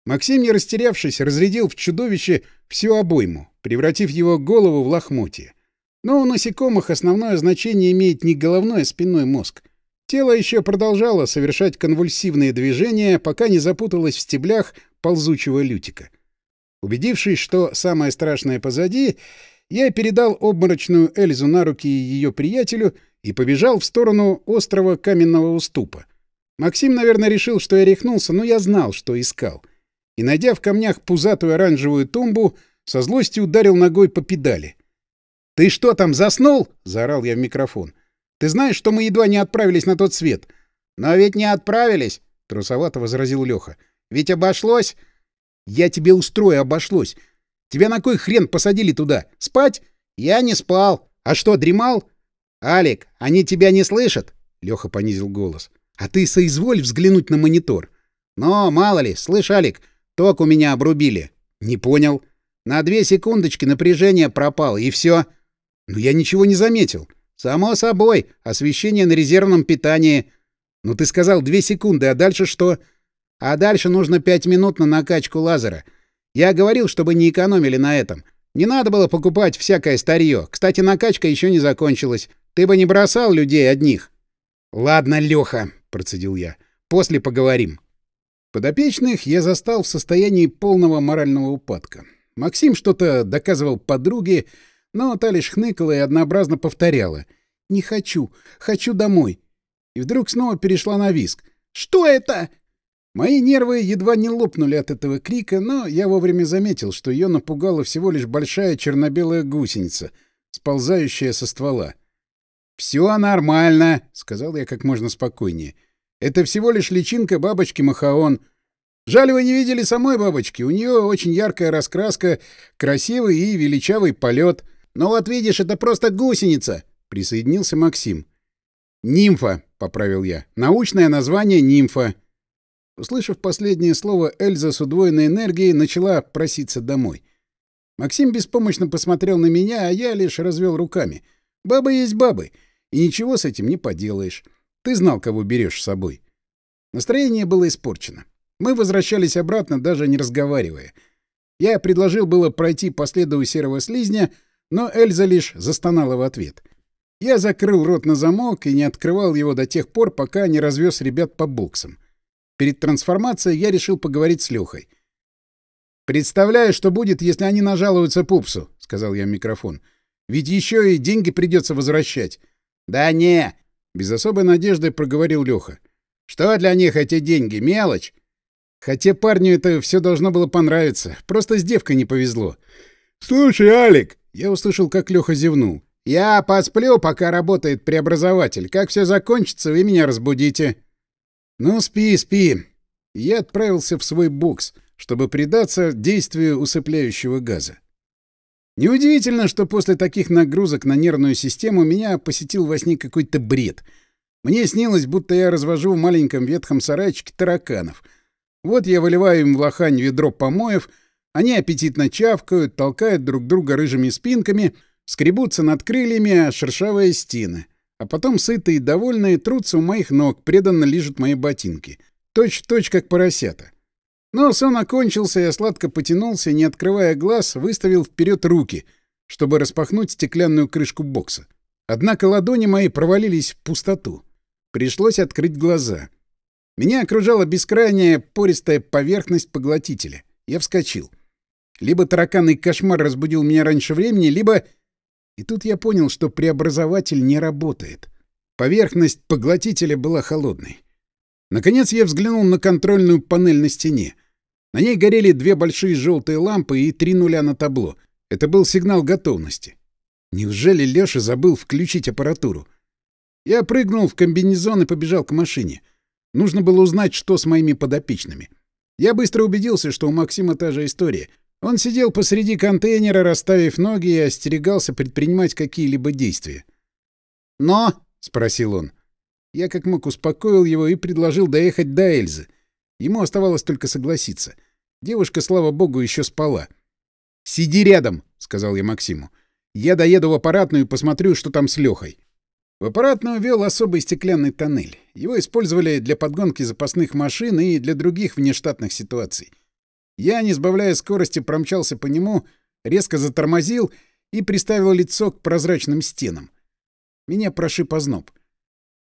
Максим, не растерявшись, разрядил в чудовище всю обойму, превратив его голову в лохмотье. Но у насекомых основное значение имеет не головной, а спинной мозг. Тело еще продолжало совершать конвульсивные движения, пока не запуталось в стеблях ползучего лютика. Убедившись, что самое страшное позади, я передал обморочную Эльзу на руки ее приятелю и побежал в сторону острова каменного уступа. Максим, наверное, решил, что я рехнулся, но я знал, что искал. И, найдя в камнях пузатую оранжевую тумбу, со злостью ударил ногой по педали. «Ты что там, заснул?» — заорал я в микрофон. «Ты знаешь, что мы едва не отправились на тот свет?» «Но ведь не отправились!» — трусовато возразил Леха. «Ведь обошлось!» «Я тебе устрою, обошлось. Тебя на кой хрен посадили туда? Спать? Я не спал. А что, дремал? Алик, они тебя не слышат? Леха понизил голос. А ты соизволь взглянуть на монитор. Но, мало ли, слышь, Алик, ток у меня обрубили. Не понял. На две секундочки напряжение пропало, и все. Ну, я ничего не заметил. Само собой, освещение на резервном питании. Ну, ты сказал две секунды, а дальше что? А дальше нужно пять минут на накачку лазера — я говорил, чтобы не экономили на этом. Не надо было покупать всякое старье. Кстати, накачка еще не закончилась. Ты бы не бросал людей одних. — Ладно, Леха, — процедил я. — После поговорим. Подопечных я застал в состоянии полного морального упадка. Максим что-то доказывал подруге, но та лишь хныкала и однообразно повторяла. «Не хочу. Хочу домой». И вдруг снова перешла на виск. «Что это?» Мои нервы едва не лопнули от этого крика, но я вовремя заметил, что ее напугала всего лишь большая черно-белая гусеница, сползающая со ствола. «Все нормально», — сказал я как можно спокойнее. «Это всего лишь личинка бабочки Махаон. Жаль, вы не видели самой бабочки. У нее очень яркая раскраска, красивый и величавый полет. Но вот видишь, это просто гусеница», — присоединился Максим. «Нимфа», — поправил я. «Научное название — нимфа». Услышав последнее слово, Эльза с удвоенной энергией начала проситься домой. Максим беспомощно посмотрел на меня, а я лишь развел руками. «Бабы есть бабы, и ничего с этим не поделаешь. Ты знал, кого берешь с собой». Настроение было испорчено. Мы возвращались обратно, даже не разговаривая. Я предложил было пройти по следу серого слизня, но Эльза лишь застонала в ответ. Я закрыл рот на замок и не открывал его до тех пор, пока не развез ребят по боксам. Перед трансформацией я решил поговорить с Лехой. «Представляю, что будет, если они нажалуются пупсу», — сказал я в микрофон. «Ведь еще и деньги придется возвращать». «Да не!» — без особой надежды проговорил Леха. «Что для них эти деньги? Мелочь!» Хотя парню это все должно было понравиться. Просто с девкой не повезло. «Слушай, Алик!» — я услышал, как Леха зевнул. «Я посплю, пока работает преобразователь. Как все закончится, вы меня разбудите». «Ну, спи, спи». Я отправился в свой бокс, чтобы предаться действию усыпляющего газа. Неудивительно, что после таких нагрузок на нервную систему меня посетил во сне какой-то бред. Мне снилось, будто я развожу в маленьком ветхом сарайчике тараканов. Вот я выливаю им в лохань ведро помоев, они аппетитно чавкают, толкают друг друга рыжими спинками, скребутся над крыльями о шершавые стены. А потом сытые и довольные трутся у моих ног, преданно лижут мои ботинки. Точь-в-точь, -точь, как поросята. Но сон окончился, я сладко потянулся, не открывая глаз, выставил вперед руки, чтобы распахнуть стеклянную крышку бокса. Однако ладони мои провалились в пустоту. Пришлось открыть глаза. Меня окружала бескрайняя пористая поверхность поглотителя. Я вскочил. Либо тараканный кошмар разбудил меня раньше времени, либо... И тут я понял, что преобразователь не работает. Поверхность поглотителя была холодной. Наконец я взглянул на контрольную панель на стене. На ней горели две большие желтые лампы и три нуля на табло. Это был сигнал готовности. Неужели Лёша забыл включить аппаратуру? Я прыгнул в комбинезон и побежал к машине. Нужно было узнать, что с моими подопечными. Я быстро убедился, что у Максима та же история. Он сидел посреди контейнера, расставив ноги, и остерегался предпринимать какие-либо действия. «Но?» — спросил он. Я как мог успокоил его и предложил доехать до Эльзы. Ему оставалось только согласиться. Девушка, слава богу, еще спала. «Сиди рядом», — сказал я Максиму. «Я доеду в аппаратную и посмотрю, что там с Лехой». В аппаратную вел особый стеклянный тоннель. Его использовали для подгонки запасных машин и для других внештатных ситуаций. Я, не сбавляя скорости, промчался по нему, резко затормозил и приставил лицо к прозрачным стенам. Меня прошиб озноб.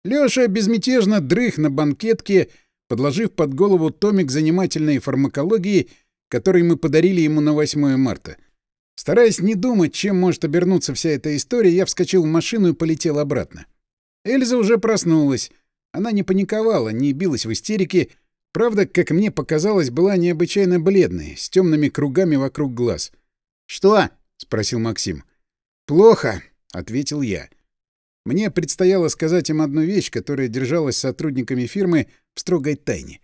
Лёша безмятежно дрых на банкетке, подложив под голову томик занимательной фармакологии, который мы подарили ему на 8 марта. Стараясь не думать, чем может обернуться вся эта история, я вскочил в машину и полетел обратно. Эльза уже проснулась. Она не паниковала, не билась в истерике. Правда, как мне показалось, была необычайно бледной, с темными кругами вокруг глаз. «Что?» — спросил Максим. «Плохо», — ответил я. Мне предстояло сказать им одну вещь, которая держалась сотрудниками фирмы в строгой тайне.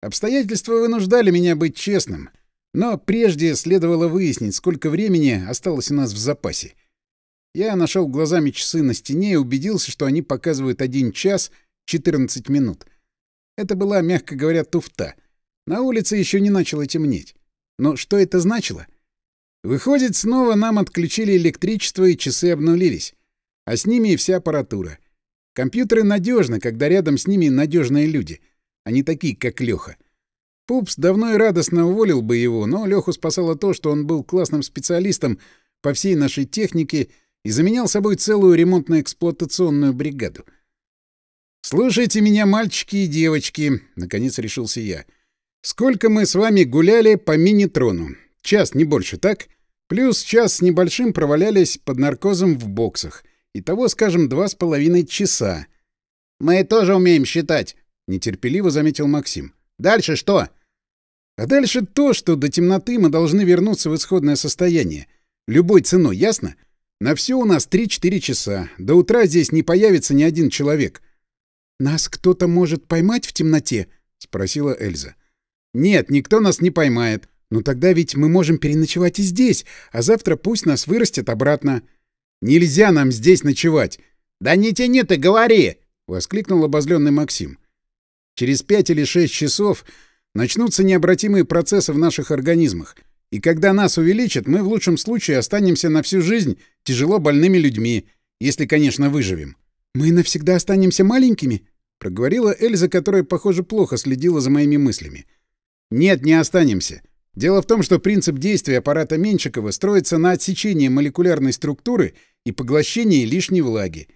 Обстоятельства вынуждали меня быть честным, но прежде следовало выяснить, сколько времени осталось у нас в запасе. Я нашел глазами часы на стене и убедился, что они показывают 1 час 14 минут. Это была, мягко говоря, туфта. На улице еще не начало темнеть. Но что это значило? Выходит, снова нам отключили электричество и часы обнулились а с ними и вся аппаратура. Компьютеры надежны, когда рядом с ними надежные люди, а не такие, как Леха. Пупс давно и радостно уволил бы его, но Леху спасало то, что он был классным специалистом по всей нашей технике и заменял собой целую ремонтно-эксплуатационную бригаду. «Слушайте меня, мальчики и девочки», — наконец решился я. «Сколько мы с вами гуляли по мини-трону? Час, не больше, так? Плюс час с небольшим провалялись под наркозом в боксах. Итого, скажем, два с половиной часа. «Мы тоже умеем считать», — нетерпеливо заметил Максим. «Дальше что?» «А дальше то, что до темноты мы должны вернуться в исходное состояние. Любой ценой, ясно? На все у нас 3-4 часа. До утра здесь не появится ни один человек». «Нас кто-то может поймать в темноте?» — спросила Эльза. «Нет, никто нас не поймает. Ну тогда ведь мы можем переночевать и здесь, а завтра пусть нас вырастет обратно». Нельзя нам здесь ночевать. Да не тяни ты, говори! воскликнул обозленный Максим. Через пять или шесть часов начнутся необратимые процессы в наших организмах. И когда нас увеличат, мы в лучшем случае останемся на всю жизнь тяжело больными людьми, если, конечно, выживем. Мы навсегда останемся маленькими, проговорила Эльза, которая, похоже, плохо следила за моими мыслями. Нет, не останемся. Дело в том, что принцип действия аппарата Меньшикова строится на отсечении молекулярной структуры и поглощении лишней влаги.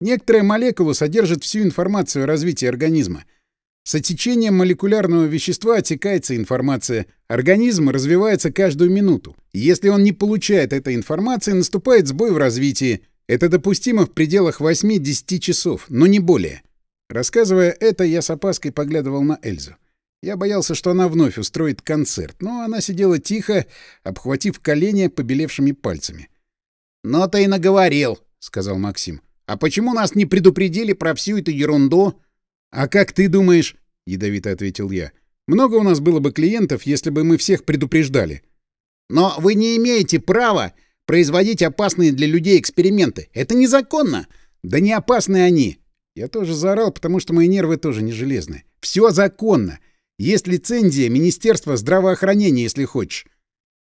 Некоторые молекулы содержат всю информацию о развитии организма. С отечением молекулярного вещества отекается информация. Организм развивается каждую минуту. Если он не получает этой информации, наступает сбой в развитии. Это допустимо в пределах 8-10 часов, но не более. Рассказывая это, я с опаской поглядывал на Эльзу. Я боялся, что она вновь устроит концерт, но она сидела тихо, обхватив колени побелевшими пальцами. «Но ты и наговорил», — сказал Максим. «А почему нас не предупредили про всю эту ерунду?» «А как ты думаешь?» — ядовито ответил я. «Много у нас было бы клиентов, если бы мы всех предупреждали». «Но вы не имеете права производить опасные для людей эксперименты. Это незаконно». «Да не опасны они!» Я тоже заорал, потому что мои нервы тоже не железные. «Все законно. Есть лицензия Министерства здравоохранения, если хочешь».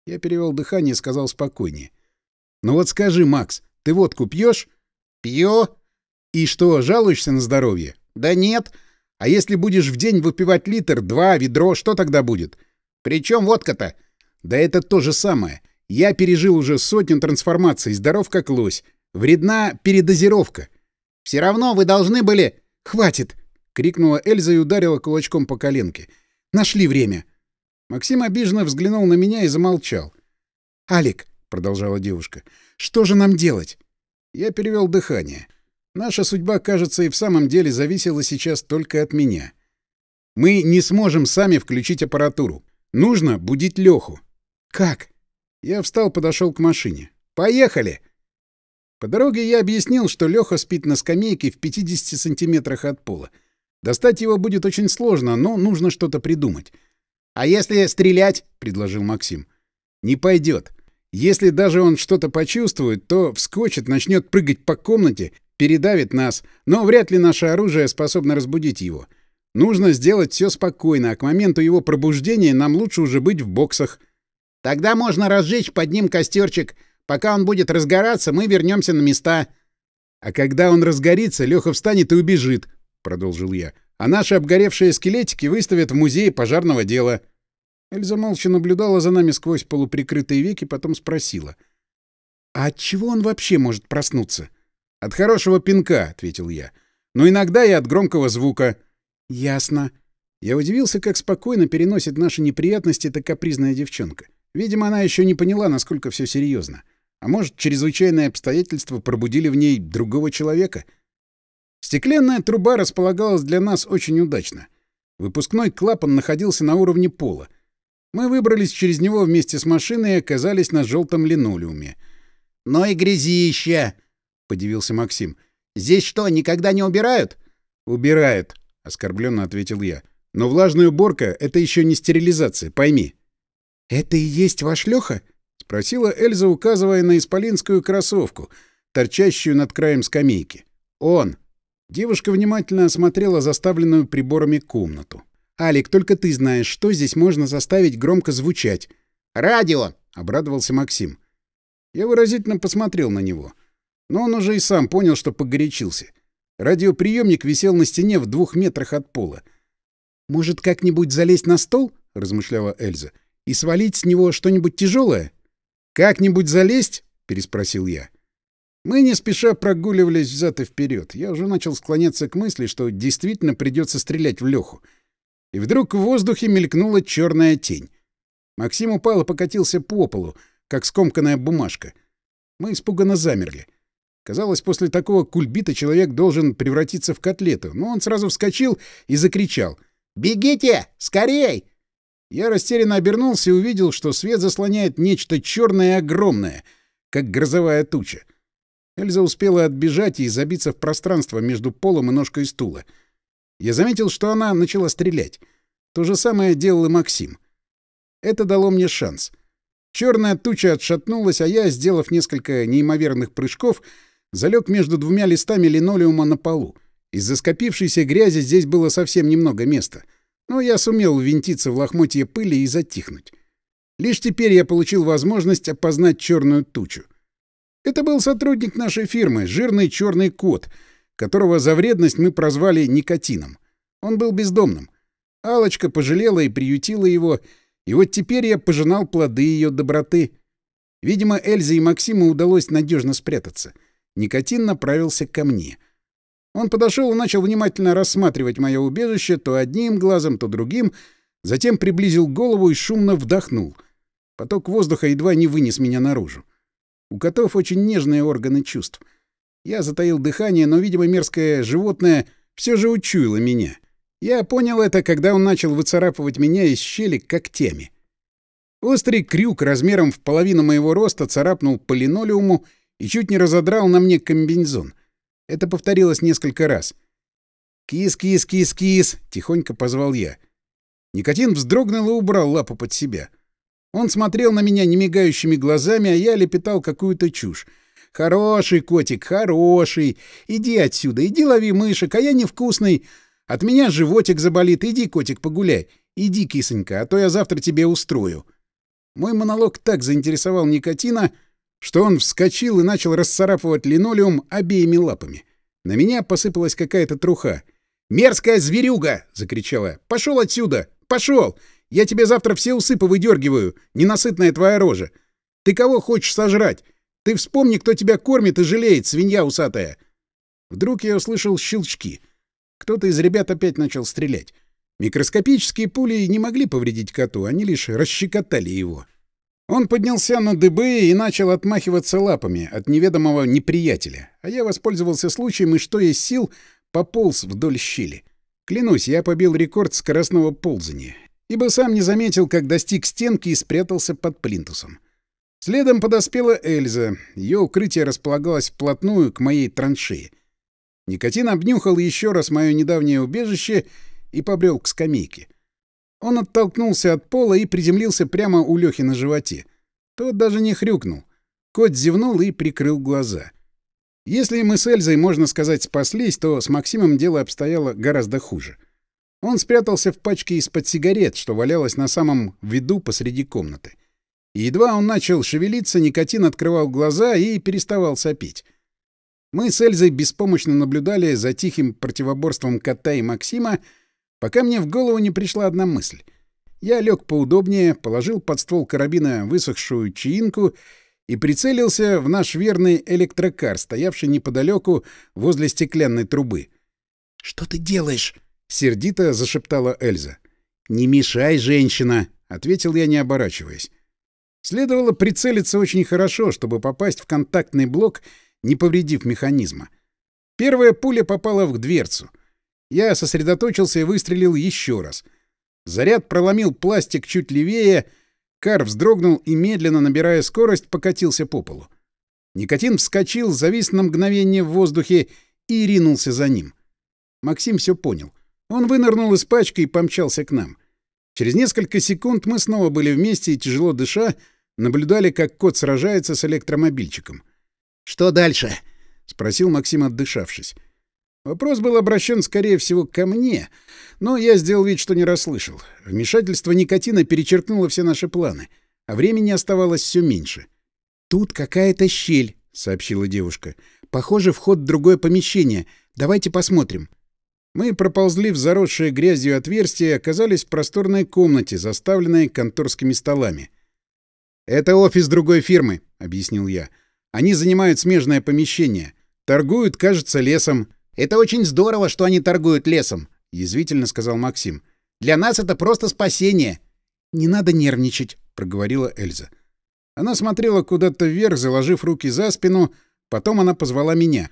Я перевел дыхание и сказал спокойнее. «Ну вот скажи, Макс, ты водку пьешь?» «Пью». «И что, жалуешься на здоровье?» Да нет. А если будешь в день выпивать литр, два, ведро, что тогда будет? Причем водка-то? Да это то же самое. Я пережил уже сотню трансформаций, здоров как лось. Вредна передозировка. Все равно вы должны были... Хватит! — крикнула Эльза и ударила кулачком по коленке. «Нашли время!» Максим обиженно взглянул на меня и замолчал. «Алик», — продолжала девушка, — «что же нам делать?» Я перевел дыхание. Наша судьба, кажется, и в самом деле зависела сейчас только от меня. Мы не сможем сами включить аппаратуру. Нужно будить Леху. Как? Я встал, подошел к машине. Поехали! По дороге я объяснил, что Леха спит на скамейке в 50 сантиметрах от пола. Достать его будет очень сложно, но нужно что-то придумать. «А если стрелять?» — предложил Максим. «Не пойдет. Если даже он что-то почувствует, то вскочит, начнет прыгать по комнате передавит нас, но вряд ли наше оружие способно разбудить его. Нужно сделать все спокойно, а к моменту его пробуждения нам лучше уже быть в боксах. Тогда можно разжечь под ним костерчик. Пока он будет разгораться, мы вернемся на места. А когда он разгорится, Леха встанет и убежит, продолжил я. А наши обгоревшие скелетики выставят в музее пожарного дела. Эльза молча наблюдала за нами сквозь полуприкрытые веки, потом спросила: "А от чего он вообще может проснуться?" «От хорошего пинка», — ответил я. «Но иногда и от громкого звука». «Ясно». Я удивился, как спокойно переносит наши неприятности эта капризная девчонка. Видимо, она еще не поняла, насколько все серьезно. А может, чрезвычайные обстоятельства пробудили в ней другого человека? Стеклянная труба располагалась для нас очень удачно. Выпускной клапан находился на уровне пола. Мы выбрались через него вместе с машиной и оказались на желтом линолеуме. «Но и грязища!» подивился Максим. Здесь что, никогда не убирают? Убирают, оскорбленно ответил я. Но влажная уборка это еще не стерилизация, пойми. Это и есть ваш Леха? спросила Эльза, указывая на исполинскую кроссовку, торчащую над краем скамейки. Он. Девушка внимательно осмотрела заставленную приборами комнату. «Алик, только ты знаешь, что здесь можно заставить громко звучать». «Радио!» — обрадовался Максим. Я выразительно посмотрел на него. Но он уже и сам понял, что погорячился. Радиоприемник висел на стене в двух метрах от пола. «Может, как-нибудь залезть на стол?» — размышляла Эльза. «И свалить с него что-нибудь тяжелое?» «Как-нибудь залезть?» — переспросил я. Мы не спеша прогуливались взад и вперед. Я уже начал склоняться к мысли, что действительно придется стрелять в Леху. И вдруг в воздухе мелькнула черная тень. Максим упал и покатился по полу, как скомканная бумажка. Мы испуганно замерли. Казалось, после такого кульбита человек должен превратиться в котлету, но он сразу вскочил и закричал. «Бегите! Скорей!» Я растерянно обернулся и увидел, что свет заслоняет нечто черное и огромное, как грозовая туча. Эльза успела отбежать и забиться в пространство между полом и ножкой стула. Я заметил, что она начала стрелять. То же самое делал и Максим. Это дало мне шанс. Черная туча отшатнулась, а я, сделав несколько неимоверных прыжков, залег между двумя листами линолеума на полу. Из-за скопившейся грязи здесь было совсем немного места. Но я сумел ввинтиться в лохмотье пыли и затихнуть. Лишь теперь я получил возможность опознать черную тучу. Это был сотрудник нашей фирмы, жирный черный кот, которого за вредность мы прозвали никотином. Он был бездомным. алочка пожалела и приютила его, и вот теперь я пожинал плоды ее доброты. Видимо, Эльзе и Максиму удалось надежно спрятаться — Никотин направился ко мне. Он подошел и начал внимательно рассматривать мое убежище то одним глазом, то другим, затем приблизил голову и шумно вдохнул. Поток воздуха едва не вынес меня наружу. У котов очень нежные органы чувств. Я затаил дыхание, но, видимо, мерзкое животное все же учуяло меня. Я понял это, когда он начал выцарапывать меня из щели когтями. Острый крюк размером в половину моего роста царапнул по линолеуму и чуть не разодрал на мне комбинезон. Это повторилось несколько раз. «Кис-кис-кис-кис!» — тихонько позвал я. Никотин вздрогнул и убрал лапу под себя. Он смотрел на меня немигающими глазами, а я лепетал какую-то чушь. «Хороший котик, хороший! Иди отсюда, иди лови мышек, а я невкусный. От меня животик заболит, иди, котик, погуляй. Иди, кисонька, а то я завтра тебе устрою». Мой монолог так заинтересовал никотина, что он вскочил и начал расцарапывать линолеум обеими лапами. На меня посыпалась какая-то труха. «Мерзкая зверюга!» — закричала. «Пошел отсюда! Пошел! Я тебе завтра все усы повыдергиваю, ненасытная твоя рожа! Ты кого хочешь сожрать? Ты вспомни, кто тебя кормит и жалеет, свинья усатая!» Вдруг я услышал щелчки. Кто-то из ребят опять начал стрелять. Микроскопические пули не могли повредить коту, они лишь расщекотали его. Он поднялся на дыбы и начал отмахиваться лапами от неведомого неприятеля, а я воспользовался случаем и, что есть сил, пополз вдоль щели. Клянусь, я побил рекорд скоростного ползания, ибо сам не заметил, как достиг стенки и спрятался под плинтусом. Следом подоспела Эльза. Ее укрытие располагалось вплотную к моей траншее. Никотин обнюхал еще раз мое недавнее убежище и побрел к скамейке. Он оттолкнулся от пола и приземлился прямо у Лёхи на животе. Тот даже не хрюкнул. Кот зевнул и прикрыл глаза. Если мы с Эльзой, можно сказать, спаслись, то с Максимом дело обстояло гораздо хуже. Он спрятался в пачке из-под сигарет, что валялось на самом виду посреди комнаты. И едва он начал шевелиться, никотин открывал глаза и переставал сопеть. Мы с Эльзой беспомощно наблюдали за тихим противоборством кота и Максима, пока мне в голову не пришла одна мысль. Я лег поудобнее, положил под ствол карабина высохшую чаинку и прицелился в наш верный электрокар, стоявший неподалеку возле стеклянной трубы. «Что ты делаешь?» — сердито зашептала Эльза. «Не мешай, женщина!» — ответил я, не оборачиваясь. Следовало прицелиться очень хорошо, чтобы попасть в контактный блок, не повредив механизма. Первая пуля попала в дверцу — я сосредоточился и выстрелил еще раз. Заряд проломил пластик чуть левее, кар вздрогнул и, медленно набирая скорость, покатился по полу. Никотин вскочил, завис на мгновение в воздухе и ринулся за ним. Максим все понял. Он вынырнул из пачки и помчался к нам. Через несколько секунд мы снова были вместе и, тяжело дыша, наблюдали, как кот сражается с электромобильчиком. «Что дальше?» — спросил Максим, отдышавшись. Вопрос был обращен, скорее всего, ко мне, но я сделал вид, что не расслышал. Вмешательство никотина перечеркнуло все наши планы, а времени оставалось все меньше. «Тут какая-то щель», — сообщила девушка. «Похоже, вход в другое помещение. Давайте посмотрим». Мы проползли в заросшее грязью отверстие и оказались в просторной комнате, заставленной конторскими столами. «Это офис другой фирмы», — объяснил я. «Они занимают смежное помещение. Торгуют, кажется, лесом». «Это очень здорово, что они торгуют лесом», — язвительно сказал Максим. «Для нас это просто спасение». «Не надо нервничать», — проговорила Эльза. Она смотрела куда-то вверх, заложив руки за спину, потом она позвала меня.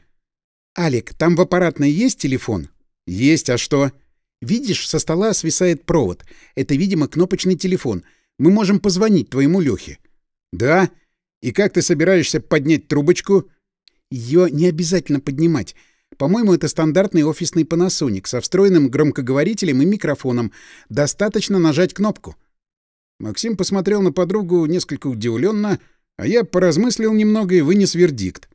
«Алик, там в аппаратной есть телефон?» «Есть, а что?» «Видишь, со стола свисает провод. Это, видимо, кнопочный телефон. Мы можем позвонить твоему Лёхе». «Да? И как ты собираешься поднять трубочку?» «Ее не обязательно поднимать. По-моему, это стандартный офисный Panasonic со встроенным громкоговорителем и микрофоном. Достаточно нажать кнопку. Максим посмотрел на подругу несколько удивленно, а я поразмыслил немного и вынес вердикт.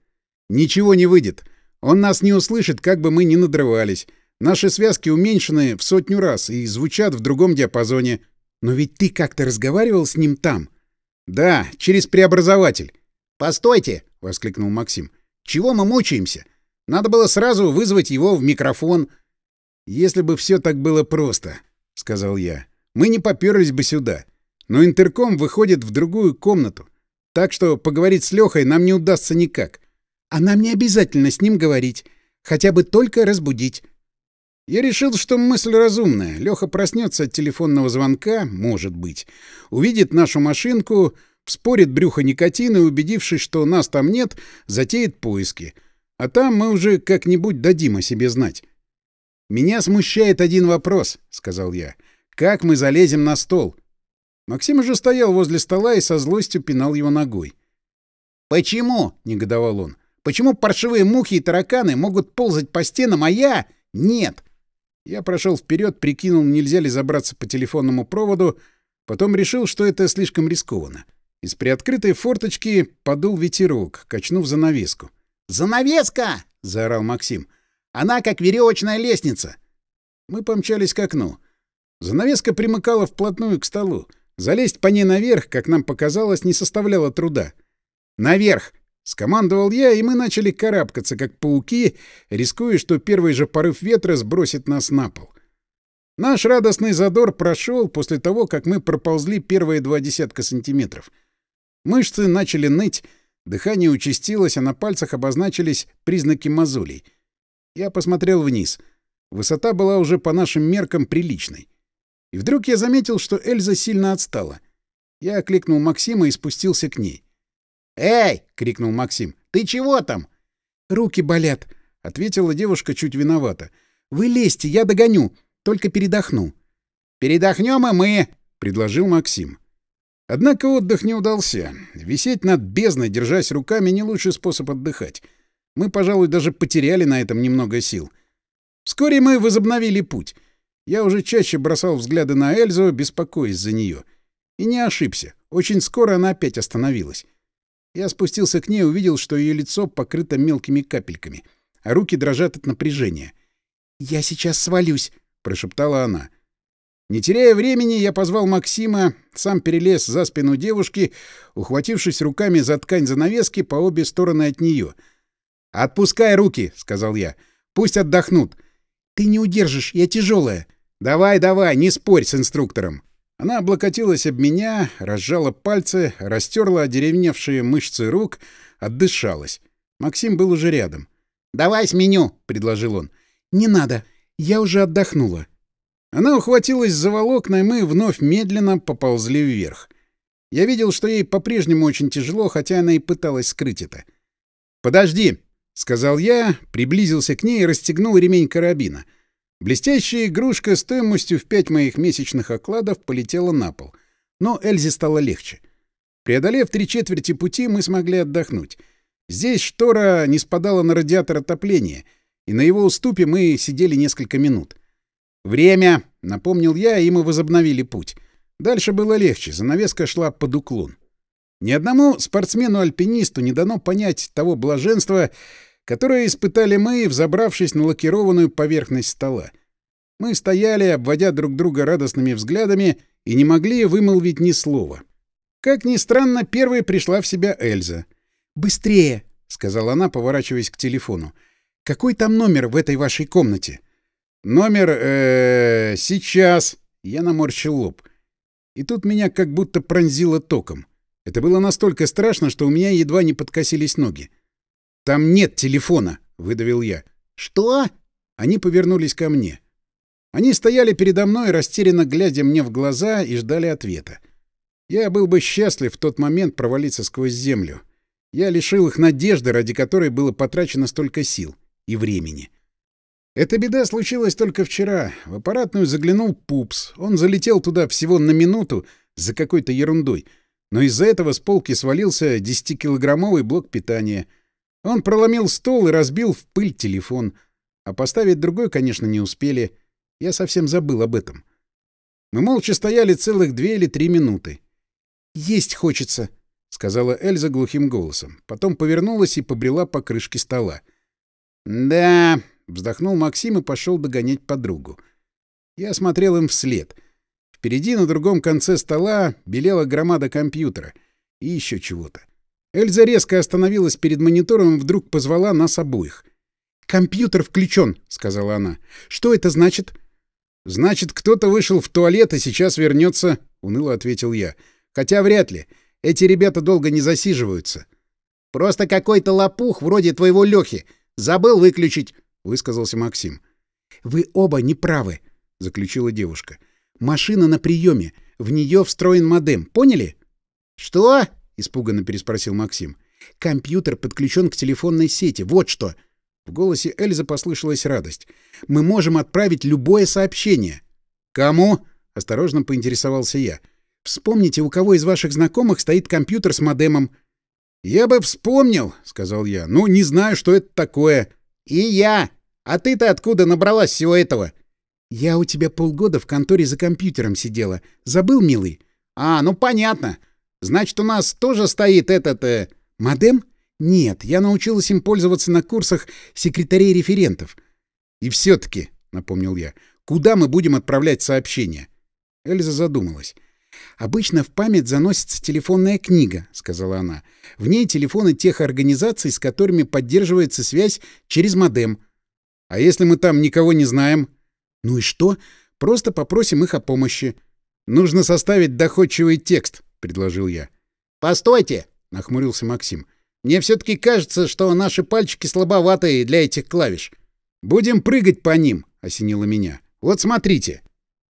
«Ничего не выйдет. Он нас не услышит, как бы мы ни надрывались. Наши связки уменьшены в сотню раз и звучат в другом диапазоне. Но ведь ты как-то разговаривал с ним там?» «Да, через преобразователь». «Постойте!» — воскликнул Максим. «Чего мы мучаемся? Надо было сразу вызвать его в микрофон. Если бы все так было просто, сказал я. Мы не попёрлись бы сюда. Но интерком выходит в другую комнату. Так что поговорить с Лёхой нам не удастся никак. А нам не обязательно с ним говорить. Хотя бы только разбудить. Я решил, что мысль разумная. Леха проснется от телефонного звонка, может быть, увидит нашу машинку, вспорит брюхо никотина и, убедившись, что нас там нет, затеет поиски. А там мы уже как-нибудь дадим о себе знать. «Меня смущает один вопрос», — сказал я. «Как мы залезем на стол?» Максим уже стоял возле стола и со злостью пинал его ногой. «Почему?» — негодовал он. «Почему паршивые мухи и тараканы могут ползать по стенам, а я — нет?» Я прошел вперед, прикинул, нельзя ли забраться по телефонному проводу, потом решил, что это слишком рискованно. Из приоткрытой форточки подул ветерок, качнув занавеску. «Занавеска!» — заорал Максим. «Она как веревочная лестница!» Мы помчались к окну. Занавеска примыкала вплотную к столу. Залезть по ней наверх, как нам показалось, не составляло труда. «Наверх!» — скомандовал я, и мы начали карабкаться, как пауки, рискуя, что первый же порыв ветра сбросит нас на пол. Наш радостный задор прошел после того, как мы проползли первые два десятка сантиметров. Мышцы начали ныть, дыхание участилось, а на пальцах обозначились признаки мозолей. Я посмотрел вниз. Высота была уже по нашим меркам приличной. И вдруг я заметил, что Эльза сильно отстала. Я окликнул Максима и спустился к ней. «Эй!» — крикнул Максим. «Ты чего там?» «Руки болят», — ответила девушка чуть виновата. «Вы лезьте, я догоню. Только передохну». «Передохнем и мы», — предложил Максим. Однако отдых не удался. Висеть над бездной, держась руками, не лучший способ отдыхать. Мы, пожалуй, даже потеряли на этом немного сил. Вскоре мы возобновили путь. Я уже чаще бросал взгляды на Эльзу, беспокоясь за нее. И не ошибся. Очень скоро она опять остановилась. Я спустился к ней и увидел, что ее лицо покрыто мелкими капельками, а руки дрожат от напряжения. «Я сейчас свалюсь», — прошептала она. Не теряя времени, я позвал Максима, сам перелез за спину девушки, ухватившись руками за ткань занавески по обе стороны от нее. «Отпускай руки», — сказал я. «Пусть отдохнут». «Ты не удержишь, я тяжелая». «Давай, давай, не спорь с инструктором». Она облокотилась об меня, разжала пальцы, растерла одеревневшие мышцы рук, отдышалась. Максим был уже рядом. «Давай сменю», — предложил он. «Не надо. Я уже отдохнула». Она ухватилась за волокна, и мы вновь медленно поползли вверх. Я видел, что ей по-прежнему очень тяжело, хотя она и пыталась скрыть это. «Подожди», — сказал я, приблизился к ней и расстегнул ремень карабина — Блестящая игрушка стоимостью в пять моих месячных окладов полетела на пол. Но Эльзе стало легче. Преодолев три четверти пути, мы смогли отдохнуть. Здесь штора не спадала на радиатор отопления, и на его уступе мы сидели несколько минут. «Время!» — напомнил я, и мы возобновили путь. Дальше было легче, занавеска шла под уклон. Ни одному спортсмену-альпинисту не дано понять того блаженства, которое испытали мы, взобравшись на лакированную поверхность стола. Мы стояли, обводя друг друга радостными взглядами, и не могли вымолвить ни слова. Как ни странно, первой пришла в себя Эльза. «Быстрее!» — сказала она, поворачиваясь к телефону. «Какой там номер в этой вашей комнате?» «Номер... э сейчас...» Я наморщил лоб. И тут меня как будто пронзило током. Это было настолько страшно, что у меня едва не подкосились ноги. «Там нет телефона», — выдавил я. «Что?» Они повернулись ко мне. Они стояли передо мной, растерянно глядя мне в глаза, и ждали ответа. Я был бы счастлив в тот момент провалиться сквозь землю. Я лишил их надежды, ради которой было потрачено столько сил и времени. Эта беда случилась только вчера. В аппаратную заглянул Пупс. Он залетел туда всего на минуту за какой-то ерундой. Но из-за этого с полки свалился 10-килограммовый блок питания — он проломил стол и разбил в пыль телефон. А поставить другой, конечно, не успели. Я совсем забыл об этом. Мы молча стояли целых две или три минуты. «Есть хочется», — сказала Эльза глухим голосом. Потом повернулась и побрела по крышке стола. «Да», — вздохнул Максим и пошел догонять подругу. Я смотрел им вслед. Впереди на другом конце стола белела громада компьютера и еще чего-то. Эльза резко остановилась перед монитором и вдруг позвала нас обоих. «Компьютер включен», — сказала она. «Что это значит?» «Значит, кто-то вышел в туалет и сейчас вернется», — уныло ответил я. «Хотя вряд ли. Эти ребята долго не засиживаются». «Просто какой-то лопух вроде твоего Лёхи. Забыл выключить», — высказался Максим. «Вы оба неправы», — заключила девушка. «Машина на приеме. В нее встроен модем. Поняли?» «Что?» — испуганно переспросил Максим. «Компьютер подключен к телефонной сети. Вот что!» В голосе Эльзы послышалась радость. «Мы можем отправить любое сообщение». «Кому?» — осторожно поинтересовался я. «Вспомните, у кого из ваших знакомых стоит компьютер с модемом». «Я бы вспомнил», — сказал я. «Ну, не знаю, что это такое». «И я! А ты-то откуда набралась всего этого?» «Я у тебя полгода в конторе за компьютером сидела. Забыл, милый?» «А, ну понятно. Значит, у нас тоже стоит этот... Э... Модем? Нет, я научилась им пользоваться на курсах секретарей-референтов. И все-таки, — напомнил я, — куда мы будем отправлять сообщения? Эльза задумалась. «Обычно в память заносится телефонная книга», — сказала она. «В ней телефоны тех организаций, с которыми поддерживается связь через модем». «А если мы там никого не знаем?» «Ну и что? Просто попросим их о помощи». «Нужно составить доходчивый текст», — предложил я. «Постойте!» — нахмурился Максим. «Мне все-таки кажется, что наши пальчики слабоватые для этих клавиш». «Будем прыгать по ним», — осенило меня. «Вот смотрите».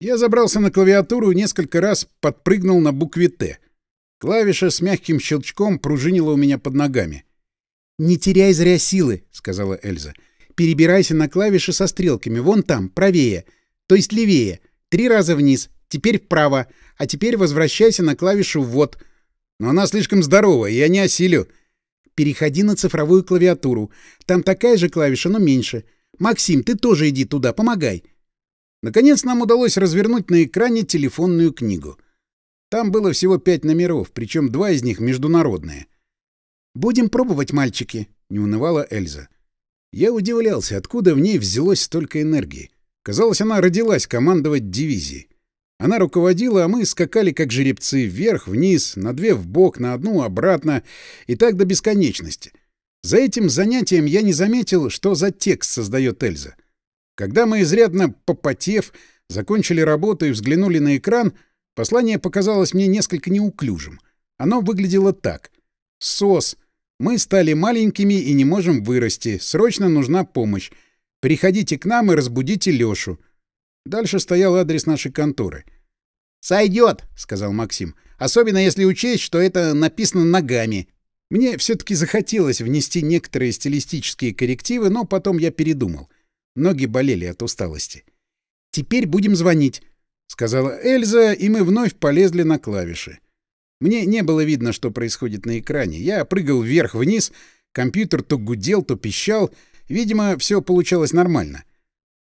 Я забрался на клавиатуру и несколько раз подпрыгнул на букве «Т». Клавиша с мягким щелчком пружинила у меня под ногами. «Не теряй зря силы», — сказала Эльза. «Перебирайся на клавиши со стрелками, вон там, правее, то есть левее. Три раза вниз, теперь вправо, а теперь возвращайся на клавишу «ввод». Но она слишком здоровая, я не осилю. Переходи на цифровую клавиатуру. Там такая же клавиша, но меньше. Максим, ты тоже иди туда, помогай. Наконец нам удалось развернуть на экране телефонную книгу. Там было всего пять номеров, причем два из них международные. «Будем пробовать, мальчики», — не унывала Эльза. Я удивлялся, откуда в ней взялось столько энергии. Казалось, она родилась командовать дивизией. Она руководила, а мы скакали как жеребцы вверх, вниз, на две в бок, на одну обратно, и так до бесконечности. За этим занятием я не заметил, что за текст создает Эльза. Когда мы, изрядно попотев, закончили работу и взглянули на экран, послание показалось мне несколько неуклюжим. Оно выглядело так. «СОС. Мы стали маленькими и не можем вырасти. Срочно нужна помощь. Приходите к нам и разбудите Лёшу». Дальше стоял адрес нашей конторы. «Сойдет», — сказал Максим. «Особенно если учесть, что это написано ногами». Мне все-таки захотелось внести некоторые стилистические коррективы, но потом я передумал. Ноги болели от усталости. «Теперь будем звонить», — сказала Эльза, и мы вновь полезли на клавиши. Мне не было видно, что происходит на экране. Я прыгал вверх-вниз, компьютер то гудел, то пищал. Видимо, все получалось нормально.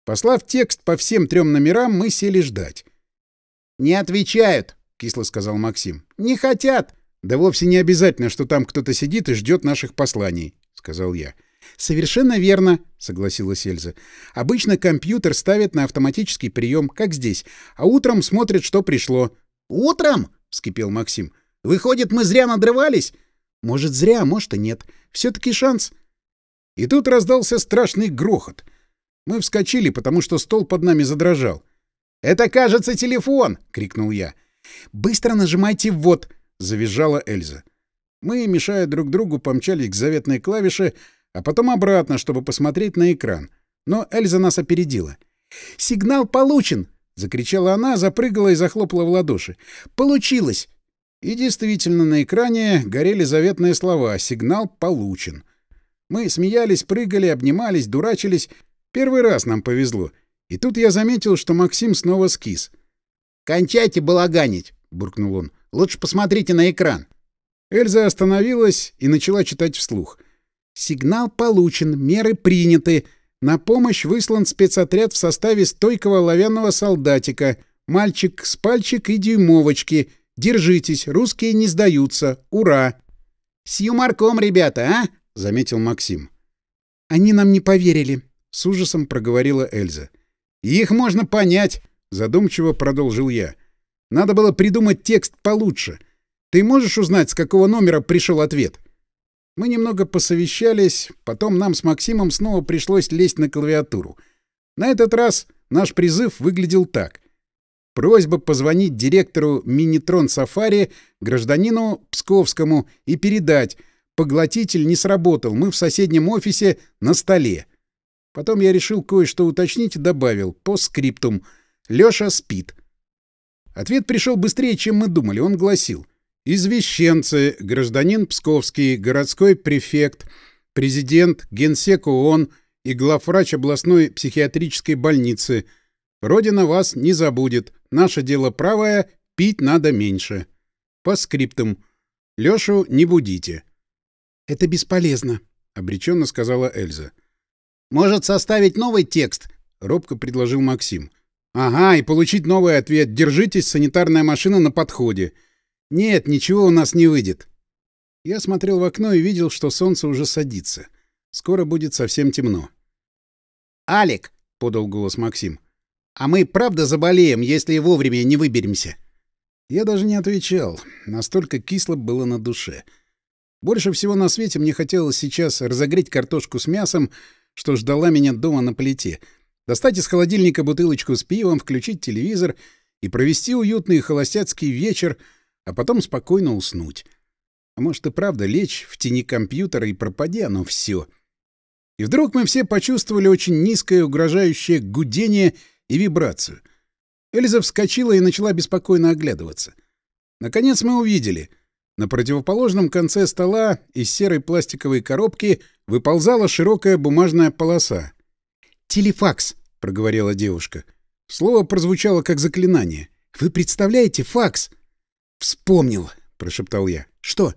Послав текст по всем трем номерам, мы сели ждать. «Не отвечают», — кисло сказал Максим. «Не хотят». «Да вовсе не обязательно, что там кто-то сидит и ждет наших посланий», — сказал я. «Совершенно верно», — согласилась Эльза. «Обычно компьютер ставит на автоматический прием, как здесь, а утром смотрит, что пришло». «Утром?» — вскипел Максим. «Выходит, мы зря надрывались?» «Может, зря, может и нет. Все-таки шанс». И тут раздался страшный грохот. Мы вскочили, потому что стол под нами задрожал. «Это, кажется, телефон!» — крикнул я. «Быстро нажимайте «ввод», — завизжала Эльза. Мы, мешая друг другу, помчались к заветной клавише, а потом обратно, чтобы посмотреть на экран. Но Эльза нас опередила. «Сигнал получен!» — закричала она, запрыгала и захлопала в ладоши. «Получилось!» И действительно, на экране горели заветные слова «Сигнал получен». Мы смеялись, прыгали, обнимались, дурачились. Первый раз нам повезло. И тут я заметил, что Максим снова скис. «Кончайте балаганить!» — буркнул он. «Лучше посмотрите на экран». Эльза остановилась и начала читать вслух — Сигнал получен, меры приняты. На помощь выслан спецотряд в составе стойкого оловянного солдатика. Мальчик с пальчик и дюймовочки. Держитесь, русские не сдаются. Ура! — С юморком, ребята, а? — заметил Максим. — Они нам не поверили, — с ужасом проговорила Эльза. — Их можно понять, — задумчиво продолжил я. — Надо было придумать текст получше. Ты можешь узнать, с какого номера пришел ответ? — мы немного посовещались, потом нам с Максимом снова пришлось лезть на клавиатуру. На этот раз наш призыв выглядел так. Просьба позвонить директору Минитрон Сафари, гражданину Псковскому, и передать. Поглотитель не сработал, мы в соседнем офисе на столе. Потом я решил кое-что уточнить и добавил по скриптум «Лёша спит». Ответ пришел быстрее, чем мы думали. Он гласил «Извещенцы, гражданин Псковский, городской префект, президент, генсек ООН и главврач областной психиатрической больницы. Родина вас не забудет. Наше дело правое, пить надо меньше». По скриптум «Лёшу не будите». «Это бесполезно», — обреченно сказала Эльза. «Может, составить новый текст?» — робко предложил Максим. «Ага, и получить новый ответ. Держитесь, санитарная машина на подходе. Нет, ничего у нас не выйдет». Я смотрел в окно и видел, что солнце уже садится. Скоро будет совсем темно. «Алик!» — подал голос Максим. «А мы правда заболеем, если вовремя не выберемся?» Я даже не отвечал. Настолько кисло было на душе. Больше всего на свете мне хотелось сейчас разогреть картошку с мясом, что ждала меня дома на плите, достать из холодильника бутылочку с пивом, включить телевизор и провести уютный холостяцкий вечер, а потом спокойно уснуть. А может и правда лечь в тени компьютера и пропади оно все. И вдруг мы все почувствовали очень низкое угрожающее гудение и вибрацию. Эльза вскочила и начала беспокойно оглядываться. Наконец мы увидели — на противоположном конце стола из серой пластиковой коробки выползала широкая бумажная полоса. «Телефакс», — проговорила девушка. Слово прозвучало как заклинание. «Вы представляете, факс?» «Вспомнил», — прошептал я. «Что?»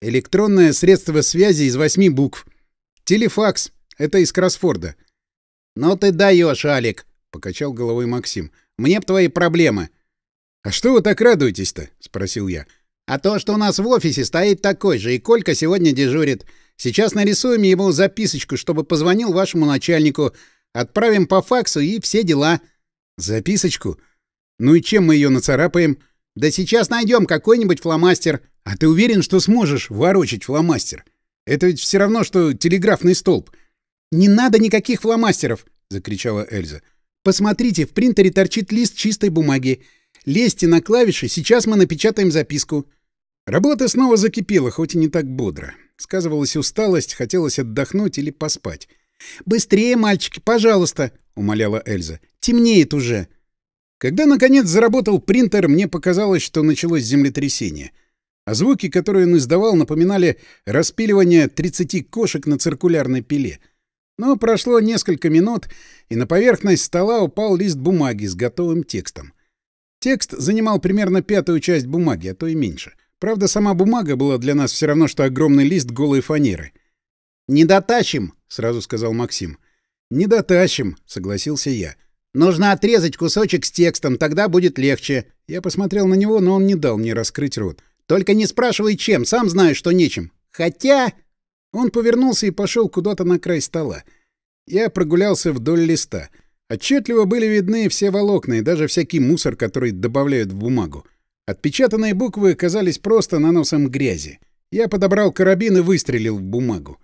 «Электронное средство связи из восьми букв. Телефакс. Это из кроссфорда». «Ну ты даешь, Алик», — покачал головой Максим. «Мне б твои проблемы». «А что вы так радуетесь-то?» — спросил я. А то, что у нас в офисе стоит такой же, и Колька сегодня дежурит. Сейчас нарисуем ему записочку, чтобы позвонил вашему начальнику. Отправим по факсу и все дела. Записочку? Ну и чем мы ее нацарапаем? Да сейчас найдем какой-нибудь фломастер. А ты уверен, что сможешь ворочить фломастер? Это ведь все равно, что телеграфный столб. Не надо никаких фломастеров, закричала Эльза. Посмотрите, в принтере торчит лист чистой бумаги. Лезьте на клавиши, сейчас мы напечатаем записку». Работа снова закипела, хоть и не так бодро. Сказывалась усталость, хотелось отдохнуть или поспать. «Быстрее, мальчики, пожалуйста!» — умоляла Эльза. «Темнеет уже!» Когда, наконец, заработал принтер, мне показалось, что началось землетрясение. А звуки, которые он издавал, напоминали распиливание 30 кошек на циркулярной пиле. Но прошло несколько минут, и на поверхность стола упал лист бумаги с готовым текстом. Текст занимал примерно пятую часть бумаги, а то и меньше. Правда, сама бумага была для нас все равно, что огромный лист голой фанеры. «Не дотащим», — сразу сказал Максим. «Не дотащим», — согласился я. «Нужно отрезать кусочек с текстом, тогда будет легче». Я посмотрел на него, но он не дал мне раскрыть рот. «Только не спрашивай, чем, сам знаю, что нечем. Хотя...» Он повернулся и пошел куда-то на край стола. Я прогулялся вдоль листа — Отчетливо были видны все волокна и даже всякий мусор, который добавляют в бумагу. Отпечатанные буквы казались просто наносом грязи. Я подобрал карабин и выстрелил в бумагу.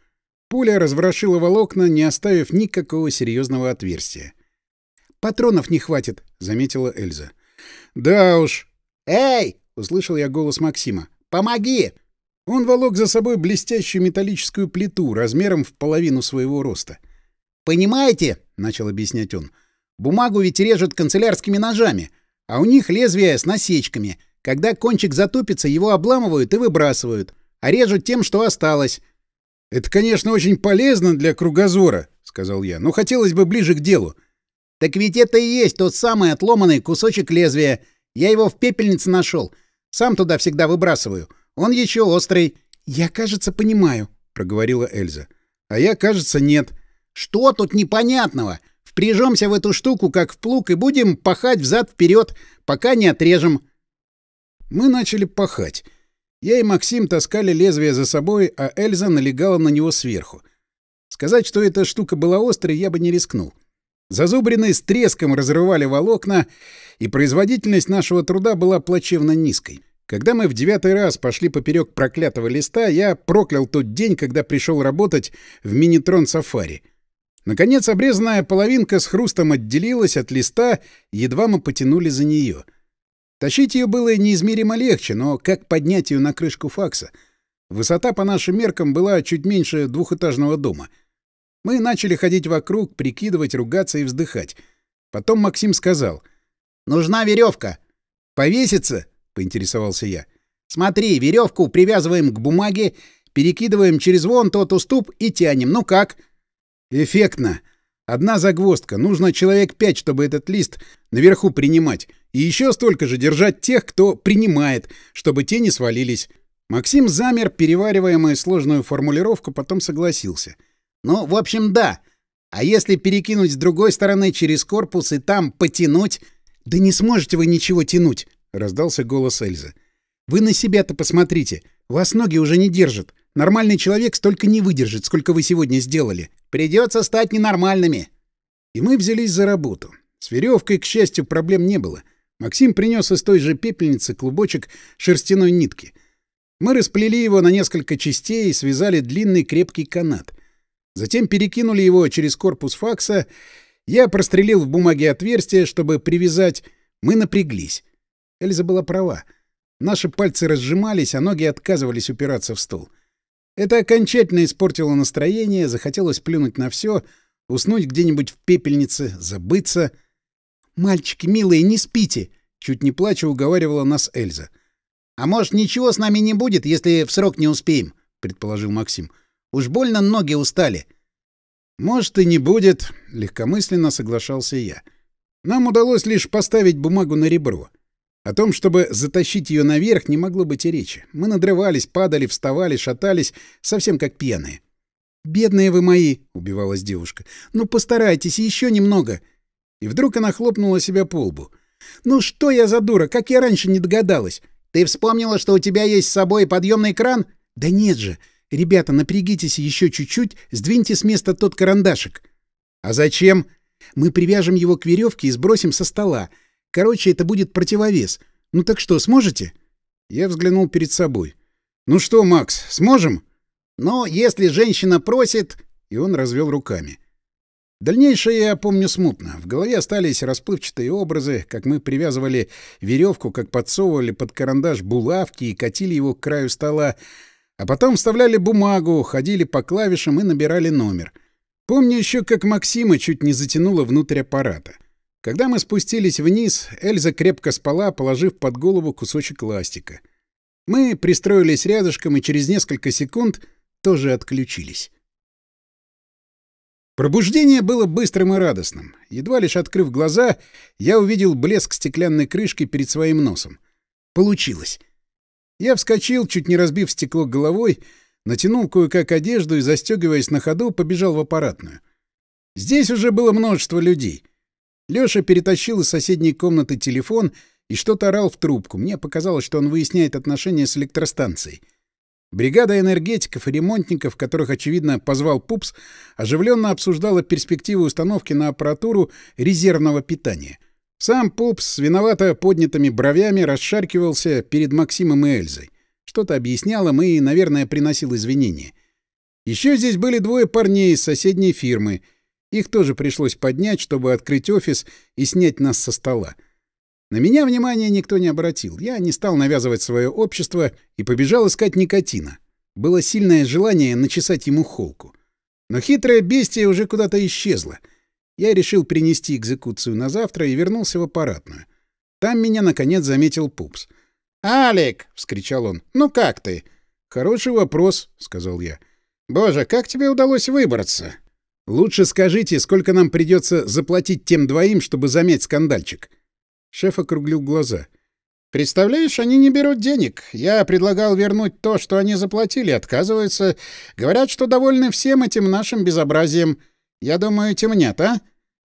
Пуля разворошила волокна, не оставив никакого серьезного отверстия. «Патронов не хватит», — заметила Эльза. «Да уж». «Эй!» — услышал я голос Максима. «Помоги!» Он волок за собой блестящую металлическую плиту размером в половину своего роста. «Понимаете?» — начал объяснять он. «Бумагу ведь режут канцелярскими ножами, а у них лезвие с насечками. Когда кончик затупится, его обламывают и выбрасывают, а режут тем, что осталось». «Это, конечно, очень полезно для кругозора», — сказал я, — «но хотелось бы ближе к делу». «Так ведь это и есть тот самый отломанный кусочек лезвия. Я его в пепельнице нашел. Сам туда всегда выбрасываю. Он еще острый». «Я, кажется, понимаю», — проговорила Эльза. «А я, кажется, нет». Что тут непонятного? Впряжемся в эту штуку, как в плуг, и будем пахать взад-вперед, пока не отрежем. Мы начали пахать. Я и Максим таскали лезвие за собой, а Эльза налегала на него сверху. Сказать, что эта штука была острой, я бы не рискнул. Зазубрины с треском разрывали волокна, и производительность нашего труда была плачевно низкой. Когда мы в девятый раз пошли поперек проклятого листа, я проклял тот день, когда пришел работать в Минитрон Сафари — Наконец, обрезанная половинка с хрустом отделилась от листа, едва мы потянули за нее. Тащить ее было неизмеримо легче, но как поднять ее на крышку факса? Высота по нашим меркам была чуть меньше двухэтажного дома. Мы начали ходить вокруг, прикидывать, ругаться и вздыхать. Потом Максим сказал. «Нужна веревка. «Повеситься?» — поинтересовался я. «Смотри, веревку привязываем к бумаге, перекидываем через вон тот уступ и тянем. Ну как?» «Эффектно. Одна загвоздка. Нужно человек пять, чтобы этот лист наверху принимать. И еще столько же держать тех, кто принимает, чтобы те не свалились». Максим замер, переваривая мою сложную формулировку, потом согласился. «Ну, в общем, да. А если перекинуть с другой стороны через корпус и там потянуть...» «Да не сможете вы ничего тянуть!» — раздался голос Эльзы. «Вы на себя-то посмотрите. Вас ноги уже не держат. Нормальный человек столько не выдержит, сколько вы сегодня сделали. Придется стать ненормальными». И мы взялись за работу. С веревкой, к счастью, проблем не было. Максим принес из той же пепельницы клубочек шерстяной нитки. Мы расплели его на несколько частей и связали длинный крепкий канат. Затем перекинули его через корпус факса я прострелил в бумаге отверстие, чтобы привязать. Мы напряглись. Эльза была права. Наши пальцы разжимались, а ноги отказывались упираться в стол. Это окончательно испортило настроение, захотелось плюнуть на все, уснуть где-нибудь в пепельнице, забыться. «Мальчики, милые, не спите!» — чуть не плача уговаривала нас Эльза. «А может, ничего с нами не будет, если в срок не успеем?» — предположил Максим. «Уж больно ноги устали». «Может, и не будет», — легкомысленно соглашался я. «Нам удалось лишь поставить бумагу на ребро. О том, чтобы затащить ее наверх, не могло быть и речи. Мы надрывались, падали, вставали, шатались, совсем как пьяные. «Бедные вы мои!» — убивалась девушка. «Ну, постарайтесь, еще немного!» И вдруг она хлопнула себя по лбу. «Ну что я за дура? Как я раньше не догадалась? Ты вспомнила, что у тебя есть с собой подъемный кран?» «Да нет же! «Ребята, напрягитесь еще чуть-чуть, сдвиньте с места тот карандашик». «А зачем?» «Мы привяжем его к веревке и сбросим со стола. Короче, это будет противовес. Ну так что, сможете?» Я взглянул перед собой. «Ну что, Макс, сможем?» «Но если женщина просит...» И он развел руками. Дальнейшее я помню смутно. В голове остались расплывчатые образы, как мы привязывали веревку, как подсовывали под карандаш булавки и катили его к краю стола, а потом вставляли бумагу, ходили по клавишам и набирали номер. Помню еще, как Максима чуть не затянула внутрь аппарата. Когда мы спустились вниз, Эльза крепко спала, положив под голову кусочек ластика. Мы пристроились рядышком и через несколько секунд тоже отключились. Пробуждение было быстрым и радостным. Едва лишь открыв глаза, я увидел блеск стеклянной крышки перед своим носом. Получилось. Я вскочил, чуть не разбив стекло головой, натянул кое-как одежду и, застегиваясь на ходу, побежал в аппаратную. Здесь уже было множество людей. Лёша перетащил из соседней комнаты телефон и что-то орал в трубку. Мне показалось, что он выясняет отношения с электростанцией. Бригада энергетиков и ремонтников, которых, очевидно, позвал Пупс, оживленно обсуждала перспективы установки на аппаратуру резервного питания — сам Пупс с виновато поднятыми бровями расшаркивался перед Максимом и Эльзой. Что-то объяснял им и, наверное, приносил извинения. Еще здесь были двое парней из соседней фирмы. Их тоже пришлось поднять, чтобы открыть офис и снять нас со стола. На меня внимания никто не обратил. Я не стал навязывать свое общество и побежал искать никотина. Было сильное желание начесать ему холку. Но хитрое бестие уже куда-то исчезло — я решил принести экзекуцию на завтра и вернулся в аппаратную. Там меня, наконец, заметил Пупс. «Алик!» — вскричал он. «Ну как ты?» «Хороший вопрос», — сказал я. «Боже, как тебе удалось выбраться?» «Лучше скажите, сколько нам придется заплатить тем двоим, чтобы замять скандальчик?» Шеф округлил глаза. «Представляешь, они не берут денег. Я предлагал вернуть то, что они заплатили, отказываются. Говорят, что довольны всем этим нашим безобразием. Я думаю, темнят, а?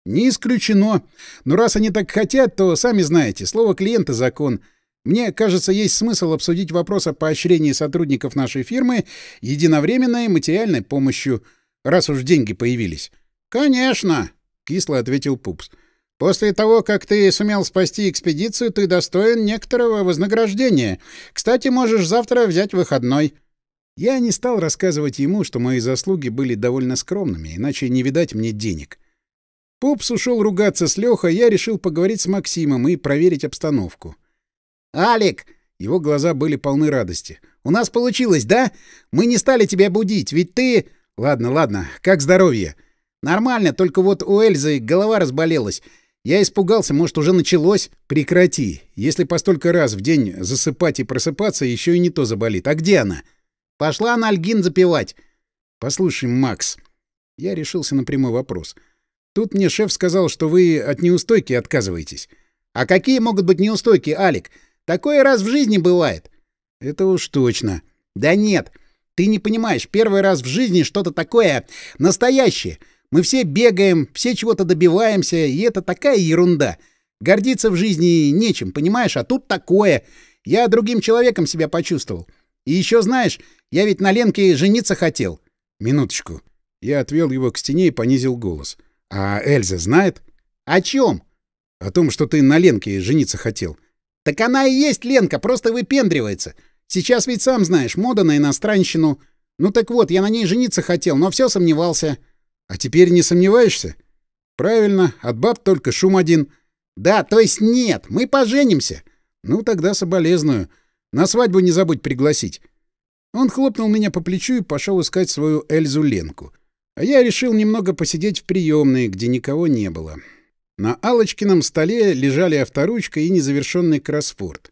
Не исключено. Но раз они так хотят, то сами знаете, слово клиента закон. Мне кажется, есть смысл обсудить вопрос о поощрении сотрудников нашей фирмы единовременной материальной помощью, раз уж деньги появились. Конечно, кисло ответил Пупс. После того, как ты сумел спасти экспедицию, ты достоин некоторого вознаграждения. Кстати, можешь завтра взять выходной. Я не стал рассказывать ему, что мои заслуги были довольно скромными, иначе не видать мне денег. Попс ушел ругаться с Лехой, я решил поговорить с Максимом и проверить обстановку. «Алик!» Его глаза были полны радости. «У нас получилось, да? Мы не стали тебя будить, ведь ты...» «Ладно, ладно. Как здоровье?» Нормально, только вот у Эльзы голова разболелась. Я испугался, может, уже началось? Прекрати. Если по столько раз в день засыпать и просыпаться, еще и не то заболит. А где она? Пошла на альгин запивать. Послушай, Макс. Я решился на прямой вопрос. Тут мне шеф сказал, что вы от неустойки отказываетесь. А какие могут быть неустойки, Алик? Такое раз в жизни бывает. Это уж точно. Да нет. Ты не понимаешь, первый раз в жизни что-то такое настоящее. Мы все бегаем, все чего-то добиваемся, и это такая ерунда. Гордиться в жизни нечем, понимаешь? А тут такое. Я другим человеком себя почувствовал. И еще знаешь, я ведь на Ленке жениться хотел. Минуточку. Я отвел его к стене и понизил голос. А Эльза знает? О чем? О том, что ты на Ленке жениться хотел. Так она и есть Ленка, просто выпендривается. Сейчас ведь сам знаешь, мода на иностранщину. Ну так вот, я на ней жениться хотел, но все сомневался. А теперь не сомневаешься? Правильно, от баб только шум один. Да, то есть нет, мы поженимся. Ну тогда соболезную. На свадьбу не забудь пригласить. Он хлопнул меня по плечу и пошел искать свою Эльзу Ленку. А я решил немного посидеть в приемной, где никого не было. На Алочкином столе лежали авторучка и незавершенный кроссфорд.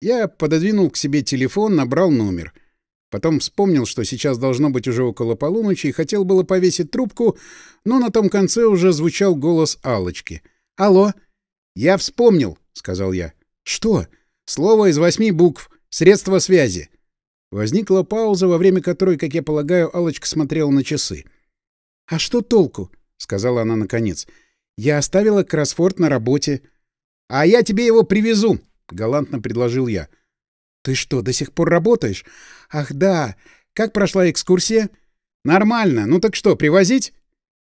Я пододвинул к себе телефон, набрал номер — Потом вспомнил, что сейчас должно быть уже около полуночи, и хотел было повесить трубку, но на том конце уже звучал голос Алочки. «Алло!» «Я вспомнил», — сказал я. «Что?» «Слово из восьми букв. Средство связи». Возникла пауза, во время которой, как я полагаю, Алочка смотрела на часы. «А что толку?» — сказала она наконец. «Я оставила кроссфорд на работе». «А я тебе его привезу», — галантно предложил я. «Ты что, до сих пор работаешь? Ах, да. Как прошла экскурсия?» «Нормально. Ну так что, привозить?»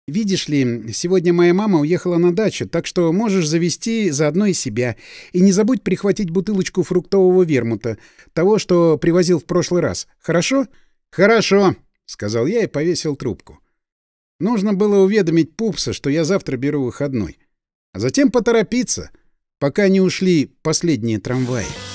«Видишь ли, сегодня моя мама уехала на дачу, так что можешь завести заодно и себя. И не забудь прихватить бутылочку фруктового вермута, того, что привозил в прошлый раз. Хорошо?» «Хорошо», — сказал я и повесил трубку. Нужно было уведомить Пупса, что я завтра беру выходной. А затем поторопиться, пока не ушли последние трамваи.